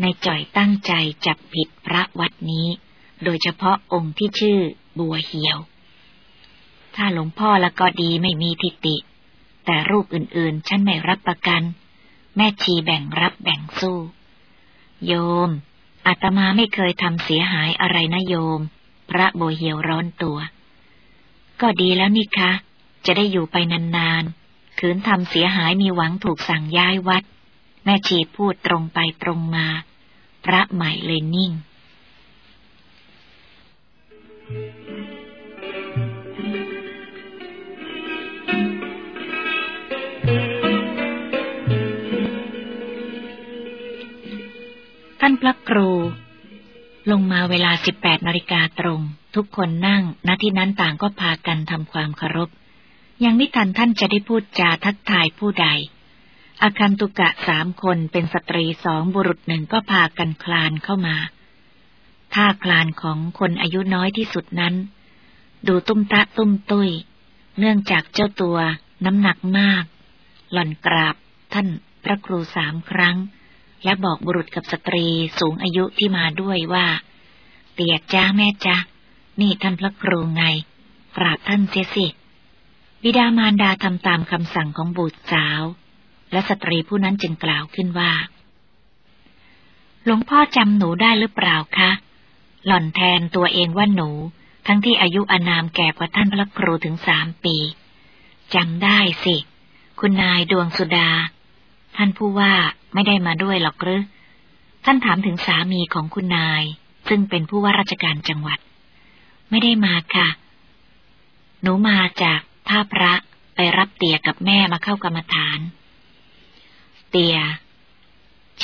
ในจ่อยตั้งใจจับผิดพระวัดนี้ โดยเฉพาะองค์ที่ชื่อบัวเหียว ถ้าหลวงพ่อละก็ดีไม่มีทิฏฐิ แต่รูปอื่นๆ ฉันไม่รับประกัน แม่ชีแบ่งรับแบ่งสู้ โยมอาตมาไม่เคยทำเสียหายอะไรนะโยม พระโบเหียวร้อนตัว ก็ดีแล้วนี่คะ จะได้อยู่ไปนานๆขืนทำเสียหายมีหวังถูกสั่งย้ายวัด แม่ชีพูดตรงไปตรงมา พระใหม่เลยนิ่ง ท่านพระครู ลงมาเวลาสิบแปดนาฬิกาตรง ทุกคนนั่งณที่นั้นต่างก็พากันทำความเคารพ ยังไม่ทันท่านจะได้พูดจาทักทายผู้ใด อาคันตุกะสามคนเป็นสตรีสองบุรุษหนึ่งก็พากันคลานเข้ามา ท่าคลานของคนอายุน้อยที่สุดนั้น ดูตุ้มตะตุ้มตุ้ย เนื่องจากเจ้าตัวน้ำหนักมาก หล่อนกราบท่านพระครูสามครั้ง และบอกบุรุษกับสตรีสูงอายุที่มาด้วยว่า เตียจ้าแม่จ้านี่ท่านพระครูไงกราบท่านเสียสิบิดามารดาทำตามคำสั่งของบุตรสาว และสตรีผู้นั้นจึงกล่าวขึ้นว่า หลวงพ่อจำหนูได้หรือเปล่าคะ หล่อนแทนตัวเองว่าหนู ทั้งที่อายุอานามแก่กว่าท่านพระครูถึงสามปีจำได้สิ คุณนายดวงสุดา ท่านผู้ว่า ไม่ได้มาด้วยหรอกหรือท่านถามถึงสามีของคุณนาย ซึ่งเป็นผู้ว่าราชการจังหวัด ไม่ได้มาค่ะ หนูมาจากท่าพระไปรับเตียกับแม่มาเข้ากรรมฐาน เตีย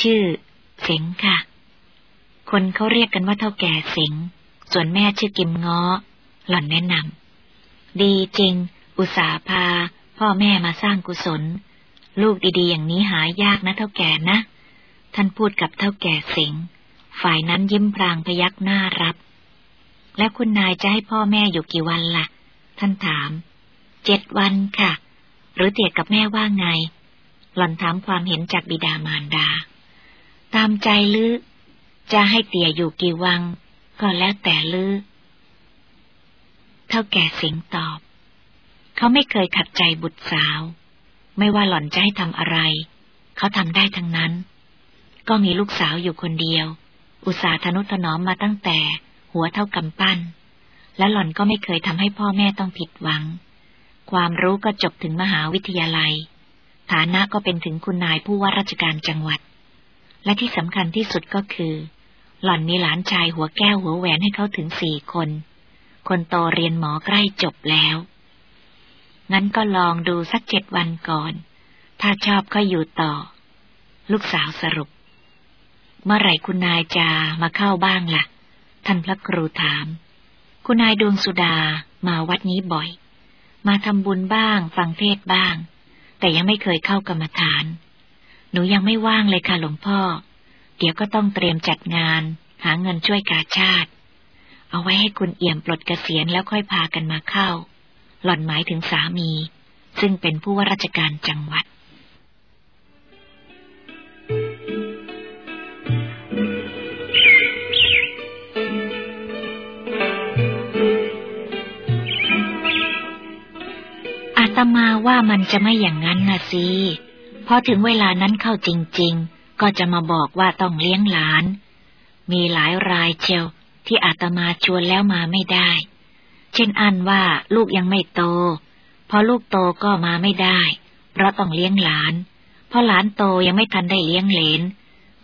ชื่อ เสงค่ะ คนเขาเรียกกันว่าเท่าแก่เสงส่วนแม่ชื่อกิมง้อ หล่อนแนะนำดีจริง อุตสาพา พ่อแม่มาสร้างกุศล ลูกดีๆ อย่างนี้หายากนะเท่าแก่นะ ท่านพูดกับเท่าแก่เสงฝ่ายนั้นยิ้มพรางพยักหน้ารับ แล้วคุณนายจะให้พ่อแม่อยู่กี่วันละ่ะ ท่านถาม เจ็ดวันค่ะ หรือเตียกับแม่ว่าไง หล่อนถามความเห็นจากบิดามารดา ตามใจลือ จะให้เตี่ยอยู่กี่วัง ก็แล้วแต่ลือ เท่าแก่สิงตอบ เขาไม่เคยขัดใจบุตรสาว ไม่ว่าหล่อนจะให้ทำอะไร เขาทำได้ทั้งนั้น ก็มีลูกสาวอยู่คนเดียว อุตสาหนุถนอมมาตั้งแต่หัวเท่ากำปั้น และหล่อนก็ไม่เคยทำให้พ่อแม่ต้องผิดหวัง ความรู้ก็จบถึงมหาวิทยาลัย ฐานะก็เป็นถึงคุณนายผู้ว่าราชการจังหวัด และที่สำคัญที่สุดก็คือ หล่อนมีหลานชายหัวแก้วหัวแหวนให้เขาถึงสี่คน คนโตเรียนหมอใกล้จบแล้ว งั้นก็ลองดูสักเจ็ดวันก่อน ถ้าชอบก็อยู่ต่อ ลูกสาวสรุป เมื่อไหร่คุณนายจะมาเข้าบ้างละ่ะ ท่านพระครูถาม คุณนายดวงสุดามาวัดนี้บ่อย มาทำบุญบ้าง ฟังเทศบ้าง แต่ยังไม่เคยเข้ากรรมฐาน หนูยังไม่ว่างเลยค่ะหลวงพ่อ เดี๋ยวก็ต้องเตรียมจัดงาน หาเงินช่วยกาชาติ เอาไว้ให้คุณเอี่ยมปลดเกษียณแล้วค่อยพากันมาเข้า หล่อนหมายถึงสามี ซึ่งเป็นผู้ว่าราชการจังหวัด อาตมาว่ามันจะไม่อย่างนั้นนะสิพอถึงเวลานั้นเข้าจริง ๆ ก็จะมาบอกว่าต้องเลี้ยงหลาน มีหลายรายเชียวที่อาตมาชวนแล้วมาไม่ได้ เช่นอันว่าลูกยังไม่โต พอลูกโตก็มาไม่ได้ เพราะต้องเลี้ยงหลาน พอหลานโตยังไม่ทันได้เลี้ยงเหลน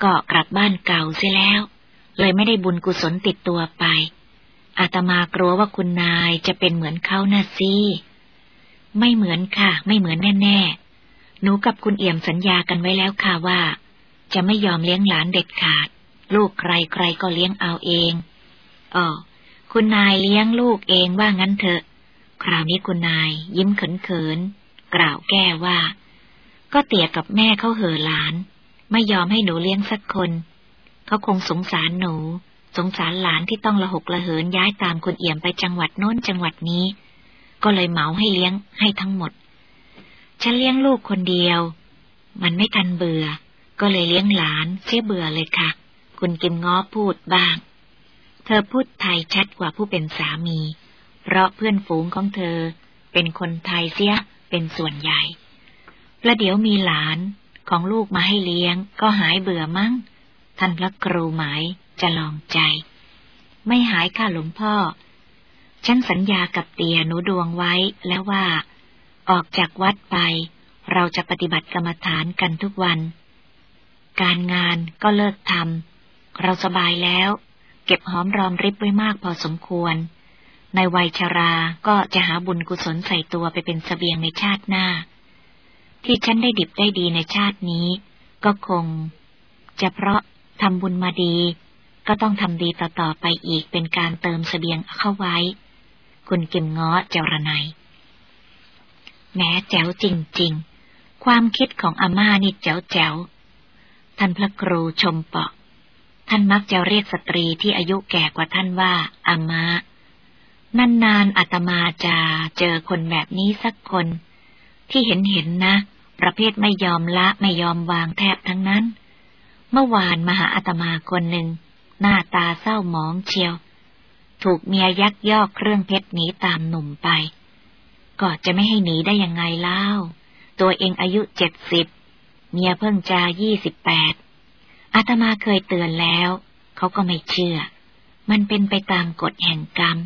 ก็กลับบ้านเก่าเสียแล้ว เลยไม่ได้บุญกุศลติดตัวไป อาตมากลัวว่าคุณนายจะเป็นเหมือนเขาน่ะสิไม่เหมือนค่ะ ไม่เหมือนแน่ๆ หนูกับคุณเอี่ยมสัญญากันไว้แล้วค่ะว่า จะไม่ยอมเลี้ยงหลานเด็ดขาด ลูกใครใครก็เลี้ยงเอาเองอ๋อ คุณนายเลี้ยงลูกเองว่างั้นเถอะ คราวนี้คุณนายยิ้มเขินๆ กล่าวแก้ว่า ก็เตี่ยกับแม่เขาเห่อหลาน ไม่ยอมให้หนูเลี้ยงสักคน เขาคงสงสารหนู สงสารหลานที่ต้องละหกละเหินย้ายตามคุณเอี่ยมไปจังหวัดโน้นจังหวัดนี้ ก็เลยเหมาให้เลี้ยงให้ทั้งหมด ฉันเลี้ยงลูกคนเดียว มันไม่ทันเบื่อ ก็เลยเลี้ยงหลานเสียเบื่อเลยค่ะ คุณกิมง้อพูดบ้าง เธอพูดไทยชัดกว่าผู้เป็นสามี เพราะเพื่อนฝูงของเธอเป็นคนไทยเสียเป็นส่วนใหญ่ประเดี๋ยวมีหลานของลูกมาให้เลี้ยง ก็หายเบื่อมั้ง ท่านพระครูหมายจะลองใจ ไม่หายค่ะหลวงพ่อ ฉันสัญญากับเตียหนูดวงไว้แล้วว่า ออกจากวัดไป เราจะปฏิบัติกรรมฐานกันทุกวัน การงานก็เลิกทำเราสบายแล้ว เก็บหอมรอมริบไว้มากพอสมควร ในวัยชราก็จะหาบุญกุศลใส่ตัวไปเป็นสเสบียงในชาติหน้า ที่ฉันได้ดิบได้ดีในชาตินี้ ก็คง จะเพราะทำบุญมาดี ก็ต้องทำดีต่อๆไปอีกเป็นการเติมสเสบียงเข้าไว้ คุณกิมง้อเจรนายแม้แจ๋วจริง ๆ ความคิดของอาม่านี่แจ๋วแจ๋วท่านพระครูชมเปาะ ท่านมักจะเรียกสตรีที่อายุแก่กว่าท่านว่าอามะนานๆอาตมาจะเจอคนแบบนี้สักคน ที่เห็นเห็นนะ ประเภทไม่ยอมละไม่ยอมวางแทบทั้งนั้น เมื่อวานมหาอาตมาคนหนึ่ง หน้าตาเศร้าหมองเชียว ถูกเมียยักยอกเครื่องเพชรหนีตามหนุ่มไป ก็จะไม่ให้หนีได้ยังไงเล่า ตัวเองอายุเจ็ดสิบเมียเพิ่งจะยี่สิบแปด อาตมาเคยเตือนแล้ว เขาก็ไม่เชื่อ มันเป็นไปตามกฎแห่งกรรม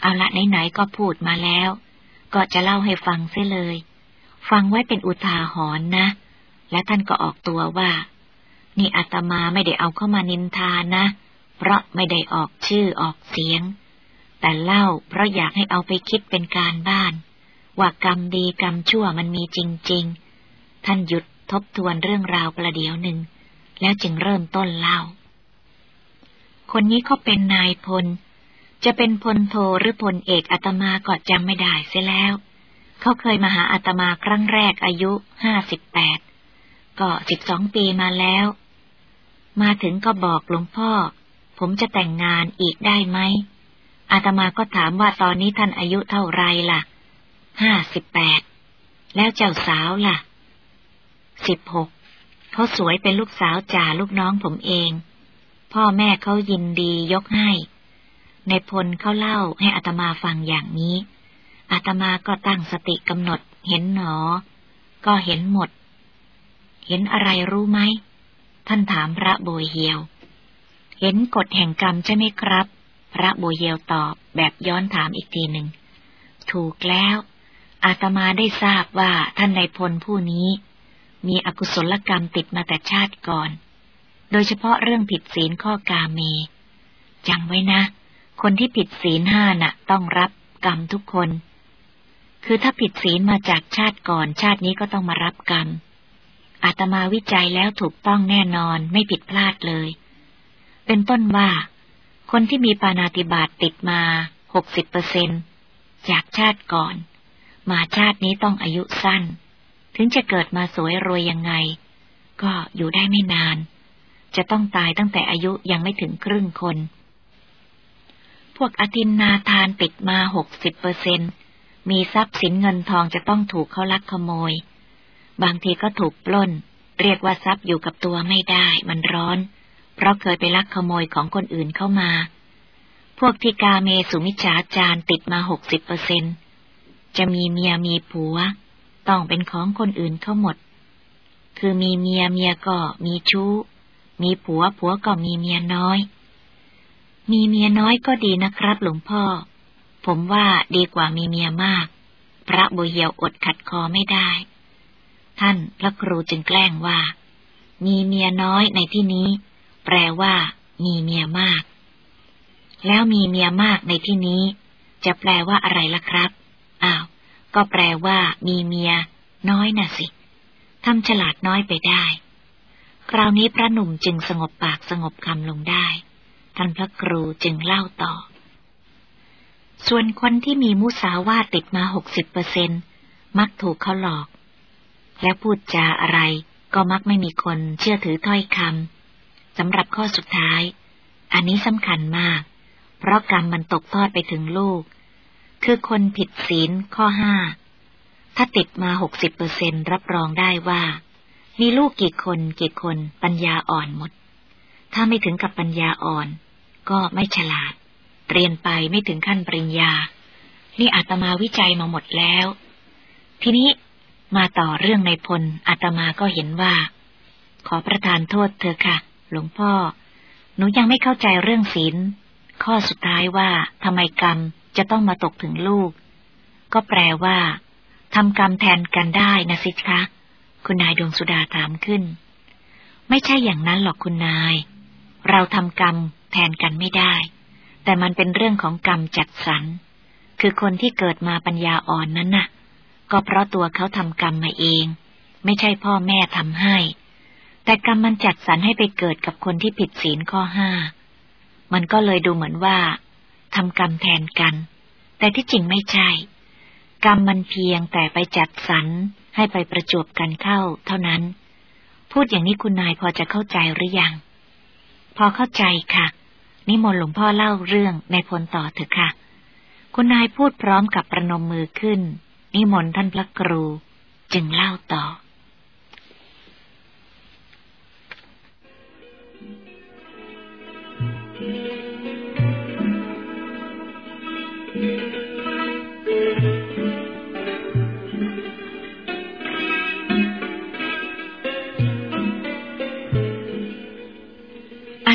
เอาละไหนๆก็พูดมาแล้ว ก็จะเล่าให้ฟังเสียเลย ฟังไว้เป็นอุทาหรณ์นะ และท่านก็ออกตัวว่า นี่อาตมาไม่ได้เอาเข้ามานินทานะ เพราะไม่ได้ออกชื่อออกเสียง แต่เล่าเพราะอยากให้เอาไปคิดเป็นการบ้าน ว่ากรรมดีกรรมชั่วมันมีจริง ๆ ท่านหยุดทบทวนเรื่องราวประเดี๋ยวหนึ่ง แล้วจึงเริ่มต้นเล่า คนนี้เขาเป็นนายพล จะเป็นพลโทหรือพลเอกอาตมาก็จำไม่ได้เสียแล้ว เขาเคยมาหาอาตมาครั้งแรกอายุห้าสิบแปด ก็สิบสองปีมาแล้ว มาถึงก็บอกหลวงพ่อ ผมจะแต่งงานอีกได้ไหม อาตมาก็ถามว่าตอนนี้ท่านอายุเท่าไรล่ะ ห้าสิบแปด แล้วเจ้าสาวล่ะ สิบหก เขาสวยเป็นลูกสาวจ่าลูกน้องผมเอง พ่อแม่เขายินดียกให้ ในพลเขาเล่าให้อัตมาฟังอย่างนี้อาตมาก็ตั้งสติกำหนด เห็นหนอ ก็เห็นหมด เห็นอะไรรู้ไหม ท่านถามพระโบยเฮียว เห็นกฎแห่งกรรมใช่ไหมครับ พระโบยเฮียวตอบแบบย้อนถามอีกทีหนึ่ง ถูกแล้ว อาตมาได้ทราบว่าท่านในพลผู้นี้ มีอกุศลกรรมติดมาแต่ชาติก่อน โดยเฉพาะเรื่องผิดศีลข้อกาเมจำไว้นะ คนที่ผิดศีลห้าน่ะ ต้องรับกรรมทุกคน คือถ้าผิดศีลมาจากชาติก่อน ชาตินี้ก็ต้องมารับกรรม อาตมาวิจัยแล้วถูกต้องแน่นอนไม่ผิดพลาดเลย เป็นต้นว่า คนที่มีปานาติบาตติดมาหกสิบเปอร์เซนจากชาติก่อน มาชาตินี้ต้องอายุสั้น ถึงจะเกิดมาสวยรวยยังไง ก็อยู่ได้ไม่นาน จะต้องตายตั้งแต่อายุยังไม่ถึงครึ่งคน พวกอธินนาทานติดมาหกสิบเปอร์เซนมีทรัพย์สินเงินทองจะต้องถูกเขาลักขโมย บางทีก็ถูกปล้น เรียกว่าทรัพย์อยู่กับตัวไม่ได้ มันร้อน เพราะเคยไปลักขโมยของคนอื่นเข้ามา พวกที่กาเมสุมิจฉาจารติดมาหกสิบเปอร์เซนจะมีเมียมีผัว ต้องเป็นของคนอื่นเขาหมด คือมีเมียเมียก็มีชู้ มีผัวผัวก็มีเมียน้อย มีเมียน้อยก็ดีนะครับ หลวงพ่อ ผมว่าดีกว่ามีเมียมาก พระบุเหียวอดขัดคอไม่ได้ ท่านพระครูจึงแกล้งว่า มีเมียน้อยในที่นี้ แปลว่า มีเมียมาก แล้วมีเมียมากในที่นี้ จะแปลว่าอะไรล่ะครับ อ้าว ก็แปลว่ามีเมีย น้อยน่ะสิทำฉลาดน้อยไปได้ คราวนี้พระหนุ่มจึงสงบปากสงบคำลงได้ ท่านพระครูจึงเล่าต่อ ส่วนคนที่มีมุสาวาติดมาหกสิบเปอร์เซ็นมักถูกเขาหลอก และพูดจาอะไรก็มักไม่มีคนเชื่อถือถ้อยคำสำหรับข้อสุดท้าย อันนี้สำคัญมาก เพราะกรรมมันตกทอดไปถึงลูก คือคนผิดศีลข้อห้า ถ้าติดมาหกสิบเปอร์เซ็นรับรองได้ว่า มีลูกกี่คนกี่คนปัญญาอ่อนหมด ถ้าไม่ถึงกับปัญญาอ่อน ก็ไม่ฉลาด เรียนไปไม่ถึงขั้นปริญญา นี่อาตมาวิจัยมาหมดแล้ว ทีนี้มาต่อเรื่องในพลอาตมาก็เห็นว่า ขอประทานโทษเธอค่ะ หลวงพ่อ หนูยังไม่เข้าใจเรื่องศีลข้อสุดท้ายว่าทำไมกรรม จะต้องมาตกถึงลูก ก็แปลว่าทำกรรมแทนกันได้นะสิคะ คุณนายดวงสุดาถามขึ้น ไม่ใช่อย่างนั้นหรอกคุณนาย เราทำกรรมแทนกันไม่ได้ แต่มันเป็นเรื่องของกรรมจัดสรร คือคนที่เกิดมาปัญญาอ่อนนั้นน่ะ ก็เพราะตัวเขาทำกรรมมาเอง ไม่ใช่พ่อแม่ทำให้ แต่กรรมมันจัดสรรให้ไปเกิดกับคนที่ผิดศีลข้อห้า มันก็เลยดูเหมือนว่า ทำกรรมแทนกัน แต่ที่จริงไม่ใช่ กรรมมันเพียงแต่ไปจัดสรรให้ไปประจวบกันเข้า เท่านั้น พูดอย่างนี้คุณนายพอจะเข้าใจหรือยัง พอเข้าใจค่ะ นิมนต์หลวงพ่อเล่าเรื่องในพลต่อเถอะค่ะ คุณนายพูดพร้อมกับประนมมือขึ้น นิมนต์ท่านพระครู จึงเล่าต่อ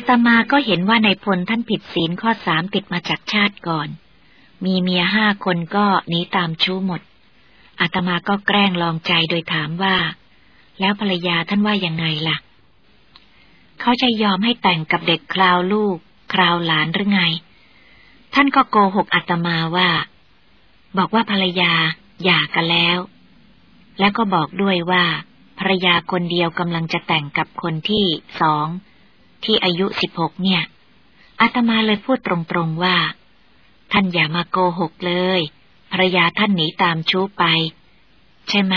ตมาก็เห็นว่าในพลท่านผิดศีลข้อสามติดมาจากชาติก่อน มีเมียห้าคนก็หนีตามชู้หมด อาตมาก็แกล้งลองใจโดยถามว่า แล้วภรรยาท่านว่ายังไงล่ะ เขาจะยอมให้แต่งกับเด็กคราวลูก คราวหลานหรือไง ท่านก็โกหกอาตมาว่า บอกว่าภรรยาหย่ากันแล้ว แล้วก็บอกด้วยว่า ภรรยาคนเดียวกำลังจะแต่งกับคนที่สองที่อายุสิบหกเนี่ยอาตมาเลยพูดตรงๆว่า ท่านอย่ามาโกหกเลย ภรรยาท่านหนีตามชู้ไป ใช่ไหม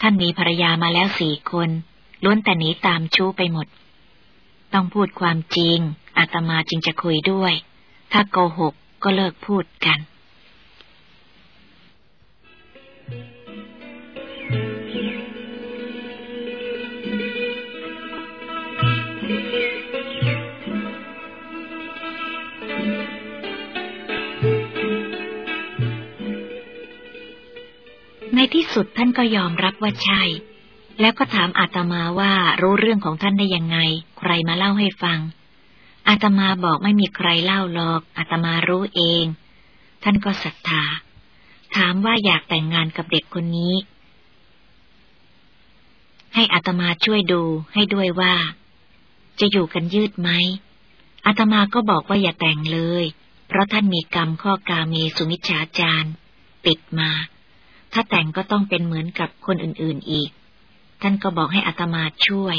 ท่านมีภรรยามาแล้วสี่คนล้วนแต่หนีตามชู้ไปหมด ต้องพูดความจริงอาตมาจึงจะคุยด้วย ถ้าโกหกก็เลิกพูดกัน ในที่สุดท่านก็ยอมรับว่าใช่ แล้วก็ถามอาตมาว่ารู้เรื่องของท่านได้ยังไง ใครมาเล่าให้ฟัง อาตมาบอกไม่มีใครเล่าหรอกอาตมารู้เอง ท่านก็ศรัทธา ถามว่าอยากแต่งงานกับเด็กคนนี้ ให้อาตมาช่วยดูให้ด้วยว่า จะอยู่กันยืดไหมอาตมาก็บอกว่าอย่าแต่งเลย เพราะท่านมีกรรมข้อกาเมสุมิชฌาจารติดมา ถ้าแต่งก็ต้องเป็นเหมือนกับคนอื่นๆอีก ท่านก็บอกให้อัตมาช่วย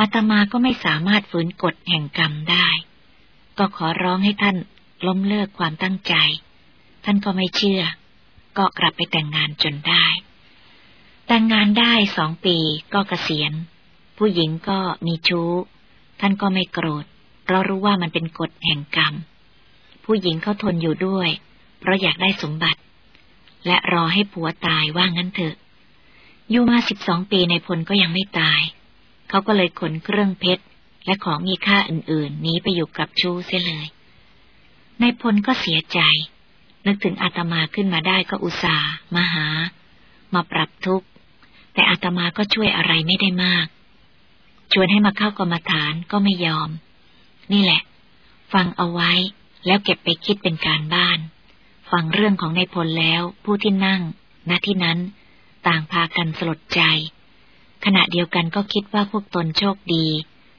อัตมาก็ไม่สามารถฝืนกฎแห่งกรรมได้ ก็ขอร้องให้ท่านล้มเลิกความตั้งใจ ท่านก็ไม่เชื่อ ก็กลับไปแต่งงานจนได้ แต่งงานได้สองปีก็เกษียณ ผู้หญิงก็มีชู้ ท่านก็ไม่โกรธ เพราะรู้ว่ามันเป็นกฎแห่งกรรม ผู้หญิงเขาทนอยู่ด้วย เพราะอยากได้สมบัติ และรอให้ผัวตายว่างั้นเถอะ อยู่มาสิบสองปีในพลก็ยังไม่ตาย เขาก็เลยขนเครื่องเพชร และของมีค่าอื่นๆหนีไปอยู่กับชูเสียเลยในพลก็เสียใจ นึกถึงอาตมาขึ้นมาได้ก็อุตส่าห์มาหา มาปรับทุกข์แต่อาตมาก็ช่วยอะไรไม่ได้มาก ชวนให้มาเข้ากรรมฐานก็ไม่ยอม นี่แหละ ฟังเอาไว้แล้วเก็บไปคิดเป็นการบ้าน ฟังเรื่องของในพลแล้ว ผู้ที่นั่งณที่นั้น ต่างพากันสลดใจ ขณะเดียวกันก็คิดว่าพวกตนโชคดี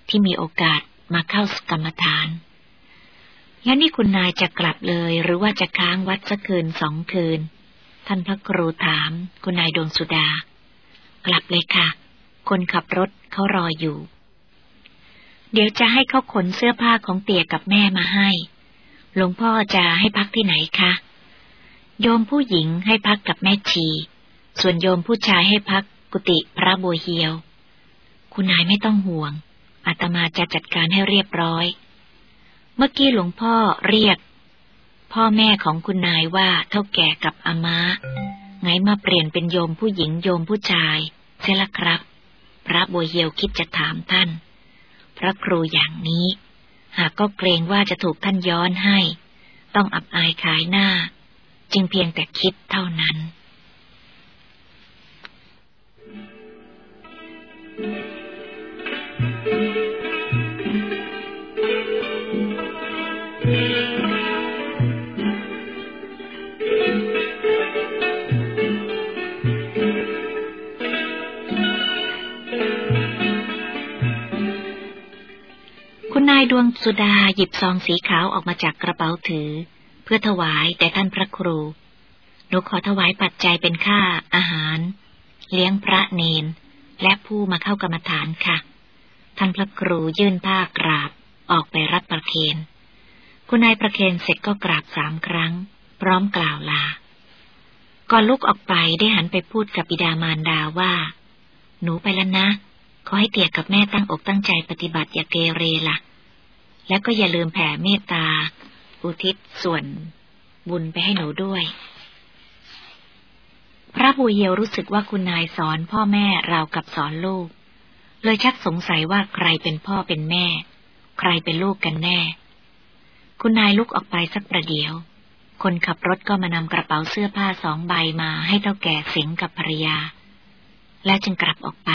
ที่มีโอกาสมาเข้ากรรมฐาน แล้วนี่คุณนายจะกลับเลยหรือว่าจะค้างวัดสักคืนสองคืน ท่านพระครูถาม คุณนายดวงสุดา กลับเลยค่ะ คนขับรถเขารออยู่ เดี๋ยวจะให้เขาขนเสื้อผ้าของเตี่ยกับแม่มาให้ หลวงพ่อจะให้พักที่ไหนคะ โยมผู้หญิงให้พักกับแม่ชี ส่วนโยมผู้ชายให้พัก กุฏิพระบัวเฮียว คุณนายไม่ต้องห่วง อาตมาจะจัดการให้เรียบร้อย เมื่อกี้หลวงพ่อเรียก พ่อแม่ของคุณนายว่าเท่าแก่กับอามาไงมาเปลี่ยนเป็นโยมผู้หญิงโยมผู้ชายใช่ละครับ พระบัวเฮียวคิดจะถามท่าน พระครูอย่างนี้ หากก็เกรงว่าจะถูกท่านย้อนให้ ต้องอับอายขายหน้า จึงเพียงแต่คิดเท่านั้น คุณนายดวงสุดาหยิบซองสีขาวออกมาจากกระเป๋าถือ เพื่อถวายแต่ท่านพระครู หนูขอถวายปัจจัยเป็นค่าอาหาร เลี้ยงพระเนน และผู้มาเข้ากรรมฐานค่ะ ท่านพระครูยื่นผ้ากราบออกไปรับประเคนคุณนายประเคนเสร็จก็กราบสามครั้ง พร้อมกล่าวลา ก่อนลุกออกไปได้หันไปพูดกับบิดามารดาว่า หนูไปแล้วนะ ขอให้เตี่ยกับแม่ตั้งอกตั้งใจปฏิบัติอย่าเกเรละ่ะ แล้วก็อย่าลืมแผ่เมตตา อุทิศส่วน บุญไปให้หนูด้วย พระบูเยวรู้สึกว่าคุณนายสอนพ่อแม่เรากับสอนลูก เลยชักสงสัยว่าใครเป็นพ่อเป็นแม่ ใครเป็นลูกกันแน่ คุณนายลุกออกไปสักประเดี๋ยว คนขับรถก็มานำกระเป๋าเสื้อผ้าสองใบมาให้เท่าแก่สิงกับภรรยา และจึงกลับออกไป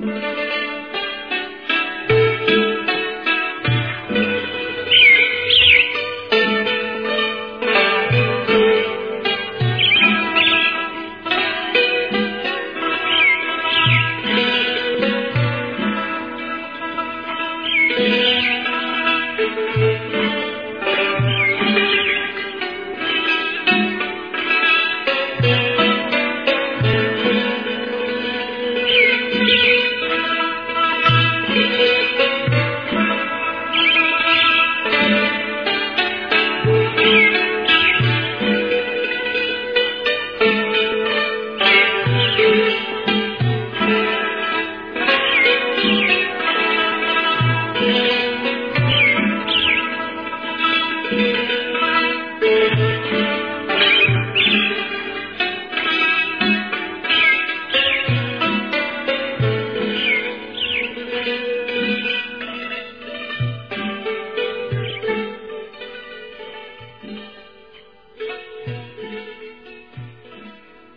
Thank you.